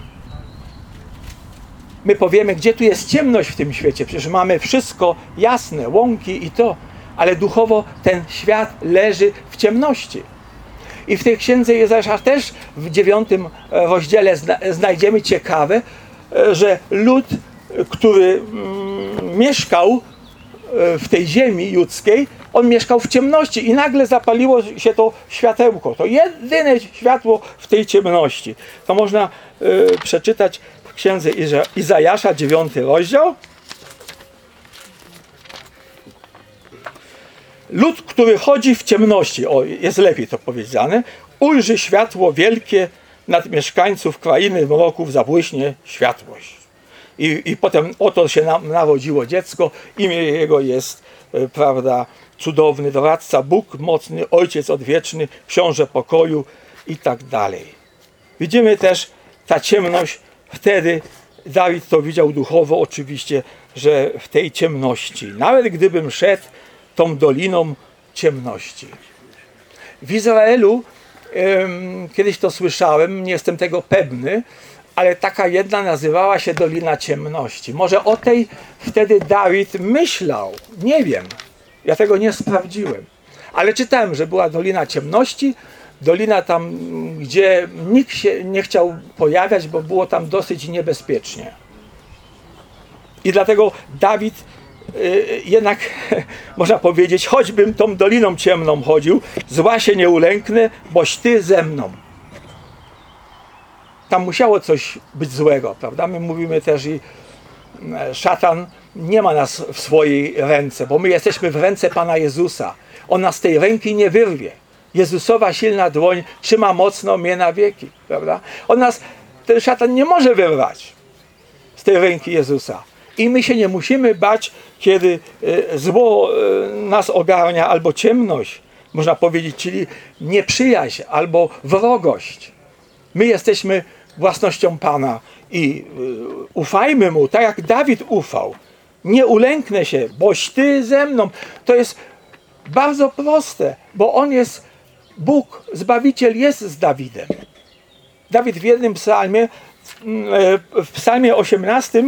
My powiemy, gdzie tu jest ciemność w tym świecie. Przecież mamy wszystko jasne, łąki i to, ale duchowo ten świat leży w ciemności. I w tej księdze Jezusza też w dziewiątym e, rozdziale zna, znajdziemy ciekawe, e, że lud, który mm, mieszkał e, w tej ziemi ludzkiej, on mieszkał w ciemności i nagle zapaliło się to światełko. To jedyne światło w tej ciemności. To można e, przeczytać w księdze Iza- Izajasza, dziewiąty rozdział. Lud, który chodzi w ciemności, o, jest lepiej to powiedziane, ujrzy światło wielkie nad mieszkańców krainy mroków, zabłyśnie światłość. I, I potem oto się nam narodziło dziecko, imię jego jest, e, prawda, cudowny doradca, Bóg mocny, Ojciec odwieczny, książę pokoju i tak dalej. Widzimy też, ta ciemność wtedy Dawid to widział duchowo oczywiście, że w tej ciemności, nawet gdybym szedł tą doliną ciemności. W Izraelu kiedyś to słyszałem, nie jestem tego pewny, ale taka jedna nazywała się Dolina Ciemności. Może o tej wtedy Dawid myślał, nie wiem. Ja tego nie sprawdziłem. Ale czytałem, że była Dolina Ciemności, dolina tam, gdzie nikt się nie chciał pojawiać, bo było tam dosyć niebezpiecznie. I dlatego Dawid y, jednak, można powiedzieć, choćbym tą doliną ciemną chodził, zła się nie ulęknę, boś ty ze mną. Tam musiało coś być złego, prawda? My mówimy też i e, szatan nie ma nas w swojej ręce, bo my jesteśmy w ręce Pana Jezusa. On nas z tej ręki nie wyrwie. Jezusowa silna dłoń trzyma mocno mnie na wieki, prawda? On nas, ten szatan nie może wyrwać z tej ręki Jezusa. I my się nie musimy bać, kiedy e, zło e, nas ogarnia, albo ciemność, można powiedzieć, czyli nieprzyjaźń, albo wrogość. My jesteśmy własnością Pana i y, ufajmy Mu, tak jak Dawid ufał. Nie ulęknę się, boś Ty ze mną. To jest bardzo proste, bo On jest, Bóg, Zbawiciel jest z Dawidem. Dawid w jednym psalmie, mm, e, w psalmie 18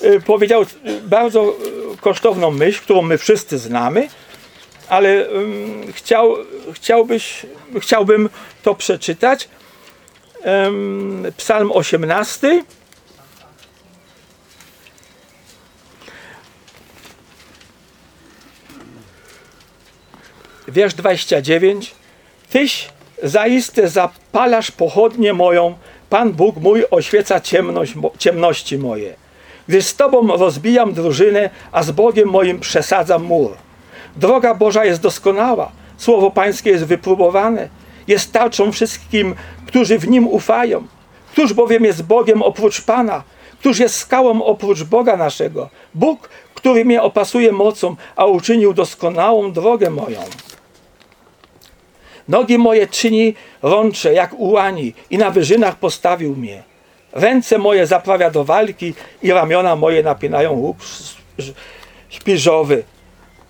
e, powiedział bardzo kosztowną myśl, którą my wszyscy znamy, ale chciał, chciałbyś, chciałbym to przeczytać. Psalm 18. Wiersz 29. Tyś zaiste zapalasz pochodnię moją, Pan Bóg mój oświeca ciemność, ciemności moje. Gdy z Tobą rozbijam drużynę, a z Bogiem moim przesadzam mur. Droga Boża jest doskonała, Słowo Pańskie jest wypróbowane, jest tarczą wszystkim, którzy w Nim ufają. Któż bowiem jest Bogiem oprócz Pana? Któż jest skałą oprócz Boga naszego? Bóg, który mnie opasuje mocą, a uczynił doskonałą drogę moją. Nogi moje czyni rącze jak u łani i na wyżynach postawił mnie. Ręce moje zaprawia do walki i ramiona moje napinają łuk sz- śpiżowy.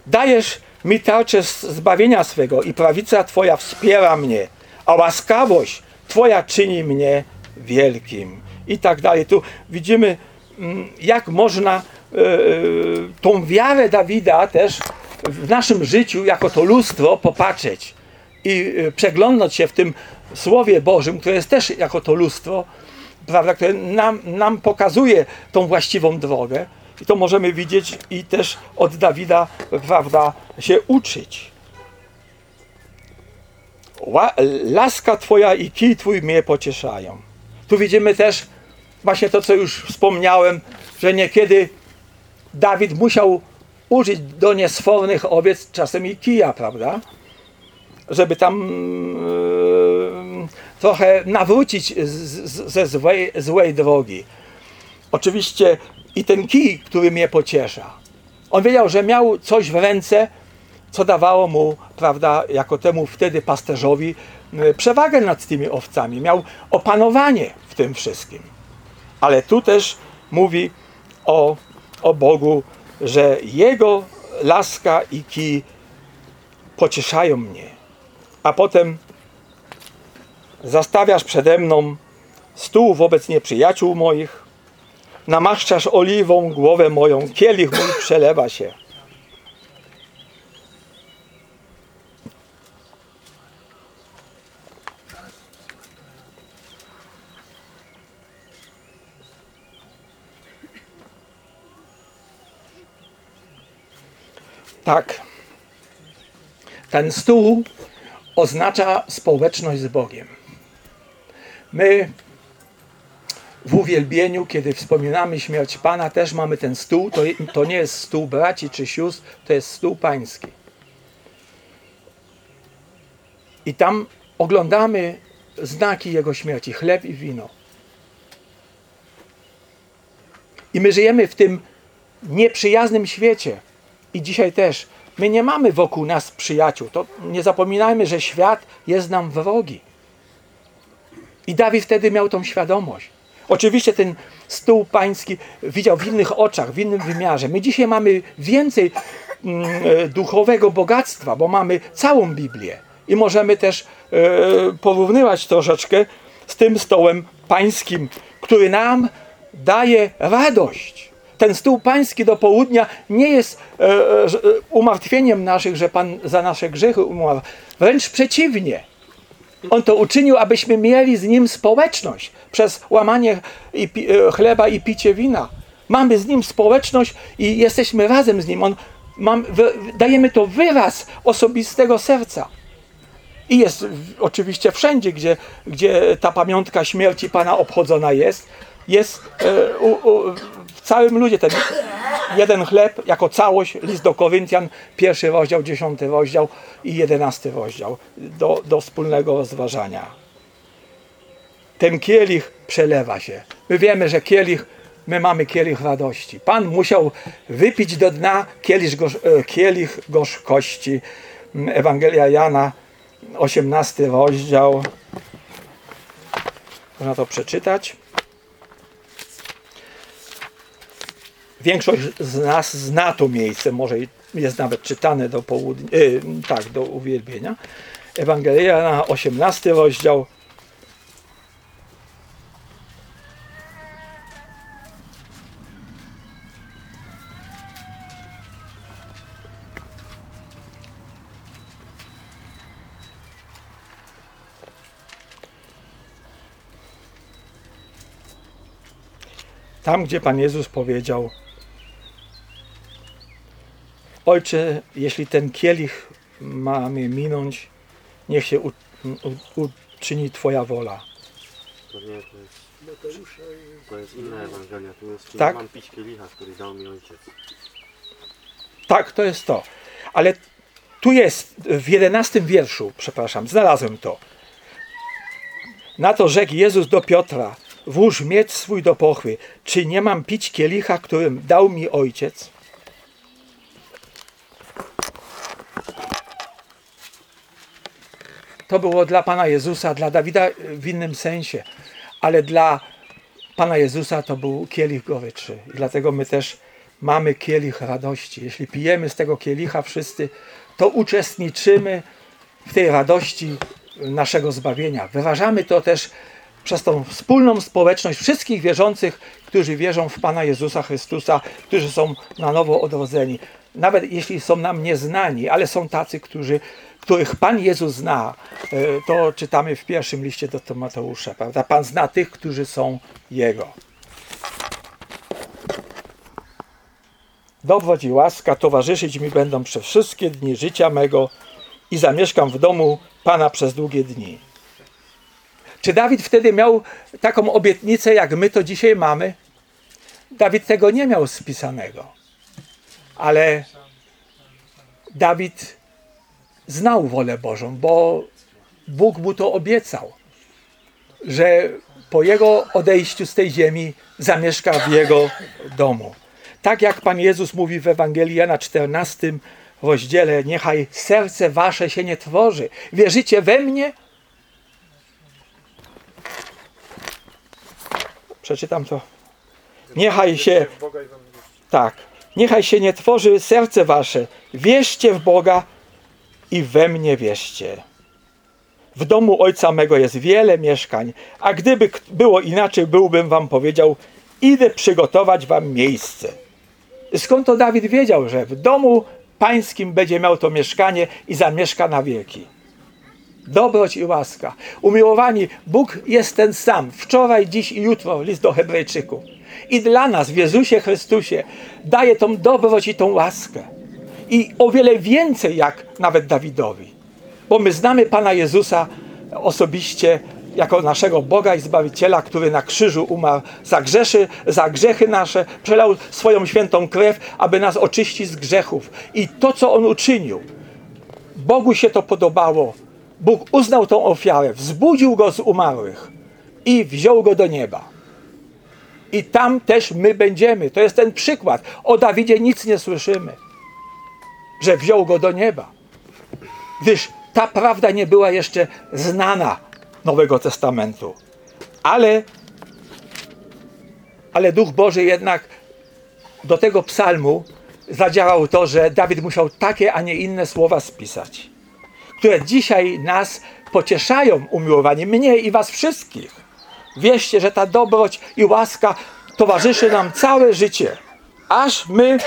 Dajesz mi tarczę zbawienia swego i prawica Twoja wspiera mnie, a łaskawość Twoja czyni mnie wielkim. I tak dalej. Tu widzimy, mm, jak można e, e, tą wiarę Dawida też w naszym życiu, jako to lustro, popatrzeć i e, przeglądnąć się w tym Słowie Bożym, które jest też jako to lustro, prawda, które nam, nam pokazuje tą właściwą drogę. I to możemy widzieć i też od Dawida, prawda, się uczyć. Laska Twoja i kij Twój mnie pocieszają. Tu widzimy też właśnie to, co już wspomniałem, że niekiedy Dawid musiał użyć do niesfornych owiec czasem i kija, prawda? Żeby tam yy, trochę nawrócić z, z, ze złej, złej drogi. Oczywiście i ten kij, który mnie pociesza. On wiedział, że miał coś w ręce, co dawało mu, prawda, jako temu wtedy pasterzowi, przewagę nad tymi owcami. Miał opanowanie w tym wszystkim. Ale tu też mówi o, o Bogu, że Jego laska i kij pocieszają mnie. A potem zastawiasz przede mną stół wobec nieprzyjaciół moich, namaszczasz oliwą głowę moją, kielich mój przelewa się. Tak. Ten stół oznacza społeczność z Bogiem. My w uwielbieniu, kiedy wspominamy śmierć Pana, też mamy ten stół. To, to nie jest stół braci czy sióstr, to jest stół pański. I tam oglądamy znaki Jego śmierci, chleb i wino. I my żyjemy w tym nieprzyjaznym świecie. I dzisiaj też. My nie mamy wokół nas przyjaciół. To nie zapominajmy, że świat jest nam wrogi. I Dawid wtedy miał tą świadomość. Oczywiście ten stół pański widział w innych oczach, w innym wymiarze. My dzisiaj mamy więcej mm, e, duchowego bogactwa, bo mamy całą Biblię i możemy też e, porównywać troszeczkę z tym stołem pańskim, który nam daje radość. Ten stół pański do południa nie jest e, umartwieniem naszych, że Pan za nasze grzechy umarł. Wręcz przeciwnie. On to uczynił, abyśmy mieli z Nim społeczność przez łamanie i e, chleba i picie wina. Mamy z Nim społeczność i jesteśmy razem z Nim. On, mam, dajemy to wyraz osobistego serca. I jest oczywiście wszędzie, gdzie, gdzie ta pamiątka śmierci Pana obchodzona jest, jest e, u, u, całym ludzie ten jeden chleb jako całość, list do Koryntian, pierwszy rozdział, dziesiąty rozdział i jedenasty rozdział do, do wspólnego rozważania. Ten kielich przelewa się. My wiemy, że kielich, my mamy kielich radości. Pan musiał wypić do dna kielich, gorz, e, kielich gorzkości. Ewangelia Jana, 18 rozdział. Można to przeczytać. Większość z nas zna to miejsce, może jest nawet czytane do południa, e, tak, do uwielbienia. Ewangelia na 18 rozdział. Tam, gdzie Pan Jezus powiedział: Ojcze, jeśli ten kielich ma mnie minąć, niech się uczyni Twoja wola. To nie, to jest, to jest inna Ewangelia. Tu jest, Tak? mam pić kielicha, który dał mi ojciec. Tak, to jest to. Ale tu jest w jedenastym wierszu, przepraszam, znalazłem to. Na to rzekł Jezus do Piotra: Włóż miecz swój do pochwy. Czy nie mam pić kielicha, którym dał mi ojciec? To było dla Pana Jezusa, dla Dawida w innym sensie, ale dla Pana Jezusa to był kielich goryczy. I dlatego my też mamy kielich radości. Jeśli pijemy z tego kielicha wszyscy, to uczestniczymy w tej radości naszego zbawienia. Wyrażamy to też przez tą wspólną społeczność wszystkich wierzących, którzy wierzą w Pana Jezusa Chrystusa, którzy są na nowo odrodzeni. Nawet jeśli są nam nieznani, ale są tacy, którzy, których Pan Jezus zna. E, To czytamy w pierwszym liście do Mateusza, prawda? Pan zna tych, którzy są Jego. Dobroć i łaska towarzyszyć mi będą przez wszystkie dni życia mego i zamieszkam w domu Pana przez długie dni. Czy Dawid wtedy miał taką obietnicę, jak my to dzisiaj mamy? Dawid tego nie miał spisanego. Ale Dawid znał wolę Bożą, bo Bóg mu to obiecał, że po jego odejściu z tej ziemi zamieszka w jego domu. Tak jak Pan Jezus mówi w Ewangelii Jana 14 rozdziale, niechaj serce wasze się nie tworzy. Wierzycie we mnie? Przeczytam to. Niechaj się, tak, niechaj się nie tworzy serce wasze. Wierzcie w Boga i we mnie wierzcie. W domu ojca mego jest wiele mieszkań, a gdyby było inaczej, byłbym wam powiedział, idę przygotować wam miejsce. Skąd to Dawid wiedział, że w domu pańskim będzie miał to mieszkanie i zamieszka na wieki? Dobroć i łaska. Umiłowani, Bóg jest ten sam, wczoraj, dziś i jutro, list do Hebrajczyków. I dla nas w Jezusie Chrystusie daje tą dobroć i tą łaskę. I o wiele więcej jak nawet Dawidowi. Bo my znamy Pana Jezusa osobiście jako naszego Boga i Zbawiciela, który na krzyżu umarł za, grzeszy, za grzechy nasze, przelał swoją świętą krew, aby nas oczyścić z grzechów. I to, co On uczynił, Bogu się to podobało. Bóg uznał tą ofiarę, wzbudził go z umarłych i wziął go do nieba. I tam też my będziemy. To jest ten przykład. O Dawidzie nic nie słyszymy, że wziął go do nieba. Gdyż ta prawda nie była jeszcze znana Nowego Testamentu. Ale ale Duch Boży jednak do tego psalmu zadziałał to, że Dawid musiał takie, a nie inne słowa spisać, które dzisiaj nas pocieszają, umiłowani, mnie i was wszystkich. Wierzcie, że ta dobroć i łaska towarzyszy nam całe życie, aż my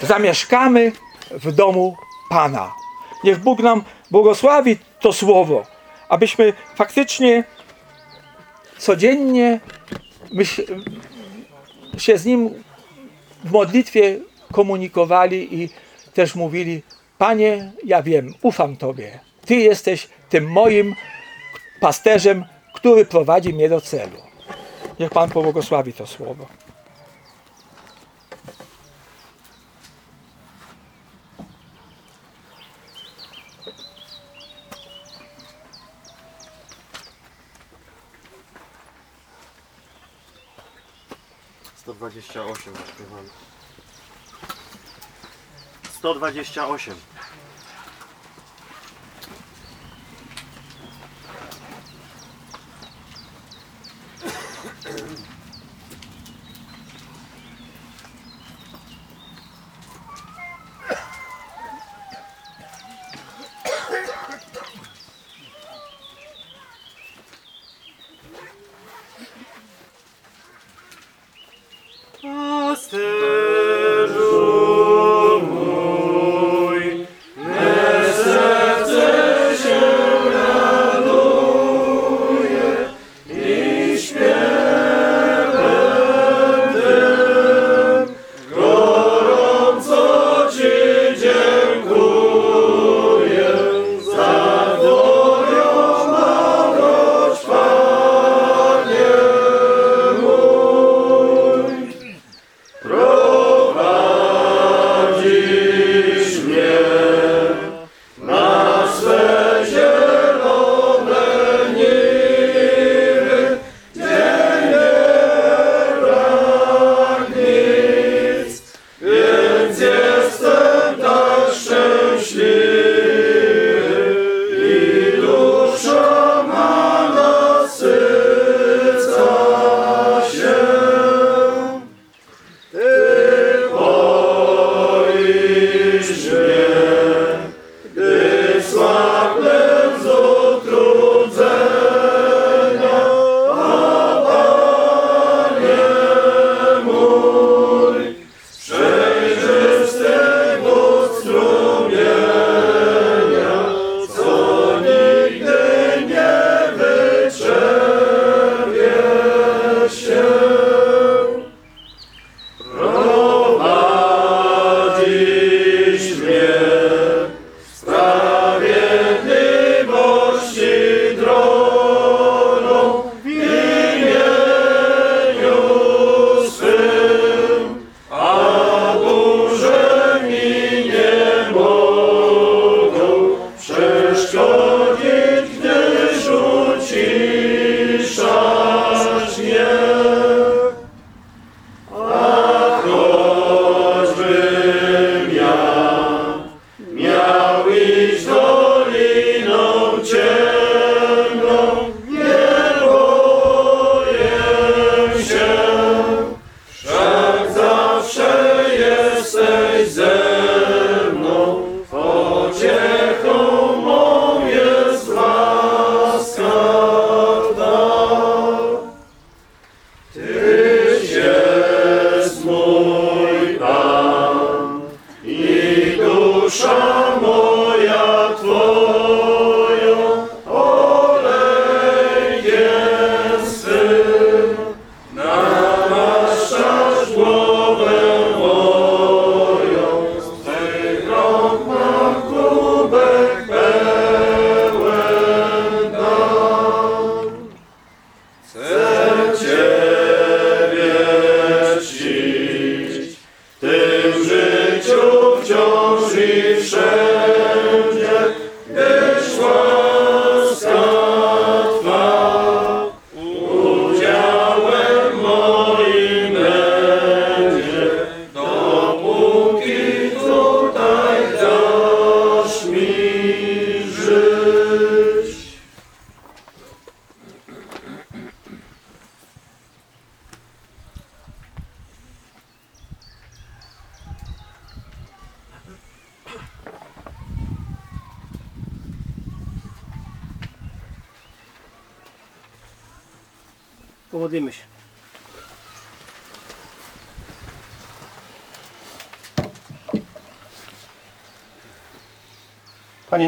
zamieszkamy w domu Pana. Niech Bóg nam błogosławi to słowo, abyśmy faktycznie codziennie się z Nim w modlitwie komunikowali i też mówili: Panie, ja wiem, ufam Tobie. Ty jesteś tym moim pasterzem, który prowadzi mnie do celu. Niech Pan pobłogosławi to słowo. Dwadzieścia osiem śpiewamy. Sto dwadzieścia osiem.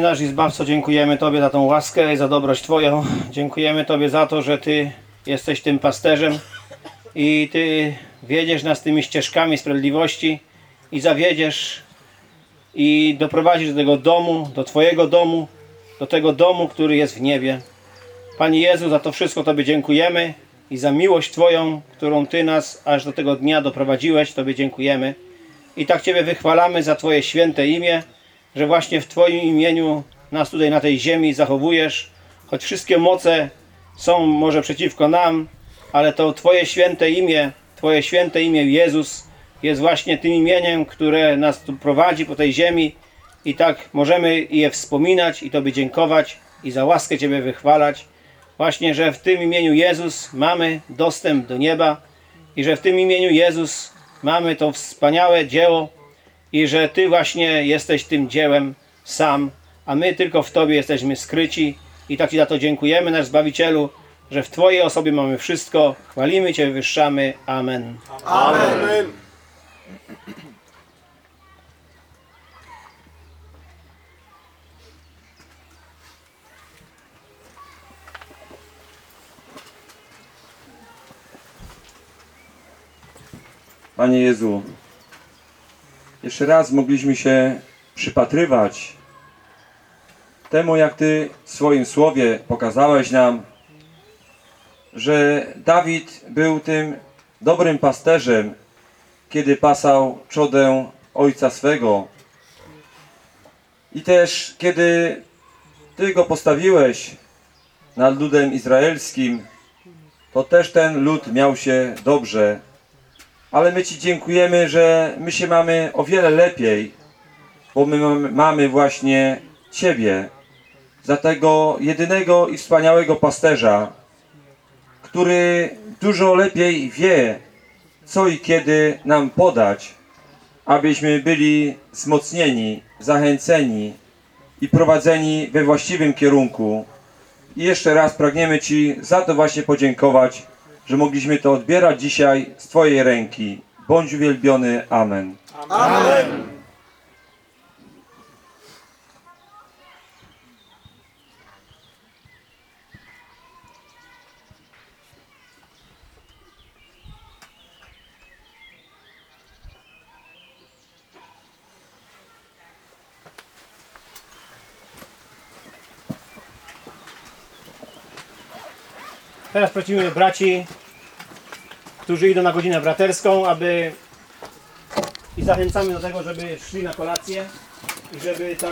Nasz i Zbawco, dziękujemy Tobie za tą łaskę i za dobroć Twoją. Dziękujemy Tobie za to, że Ty jesteś tym pasterzem i Ty wiedziesz nas tymi ścieżkami sprawiedliwości i zawiedziesz i doprowadzisz do tego domu, do Twojego domu, do tego domu, który jest w niebie. Panie Jezu, za to wszystko Tobie dziękujemy i za miłość Twoją, którą Ty nas aż do tego dnia doprowadziłeś, Tobie dziękujemy. I tak Ciebie wychwalamy za Twoje święte imię, że właśnie w Twoim imieniu nas tutaj na tej ziemi zachowujesz, choć wszystkie moce są może przeciwko nam, ale to Twoje święte imię, Twoje święte imię Jezus jest właśnie tym imieniem, które nas tu prowadzi po tej ziemi i tak możemy je wspominać i Tobie dziękować i za łaskę Ciebie wychwalać. Właśnie, że w tym imieniu Jezus mamy dostęp do nieba i że w tym imieniu Jezus mamy to wspaniałe dzieło i że Ty właśnie jesteś tym dziełem sam, a my tylko w Tobie jesteśmy skryci i tak Ci za to dziękujemy, nasz Zbawicielu, że w Twojej osobie mamy wszystko. Chwalimy Cię, wywyższamy. Amen. Amen. Panie Jezu, jeszcze raz mogliśmy się przypatrywać temu, jak Ty w swoim słowie pokazałeś nam, że Dawid był tym dobrym pasterzem, kiedy pasał czodę ojca swego. I też kiedy Ty go postawiłeś nad ludem izraelskim, to też ten lud miał się dobrze ale my Ci dziękujemy, że my się mamy o wiele lepiej, bo my mamy- właśnie Ciebie, za tego jedynego i wspaniałego pasterza, który dużo lepiej wie, co i kiedy nam podać, abyśmy byli wzmocnieni, zachęceni i prowadzeni we właściwym kierunku. I jeszcze raz pragniemy Ci za to właśnie podziękować, że mogliśmy to odbierać dzisiaj z Twojej ręki. Bądź uwielbiony. Amen. Teraz prosimy braci, którzy idą na godzinę braterską, aby i zachęcamy do tego, żeby szli na kolację i żeby ta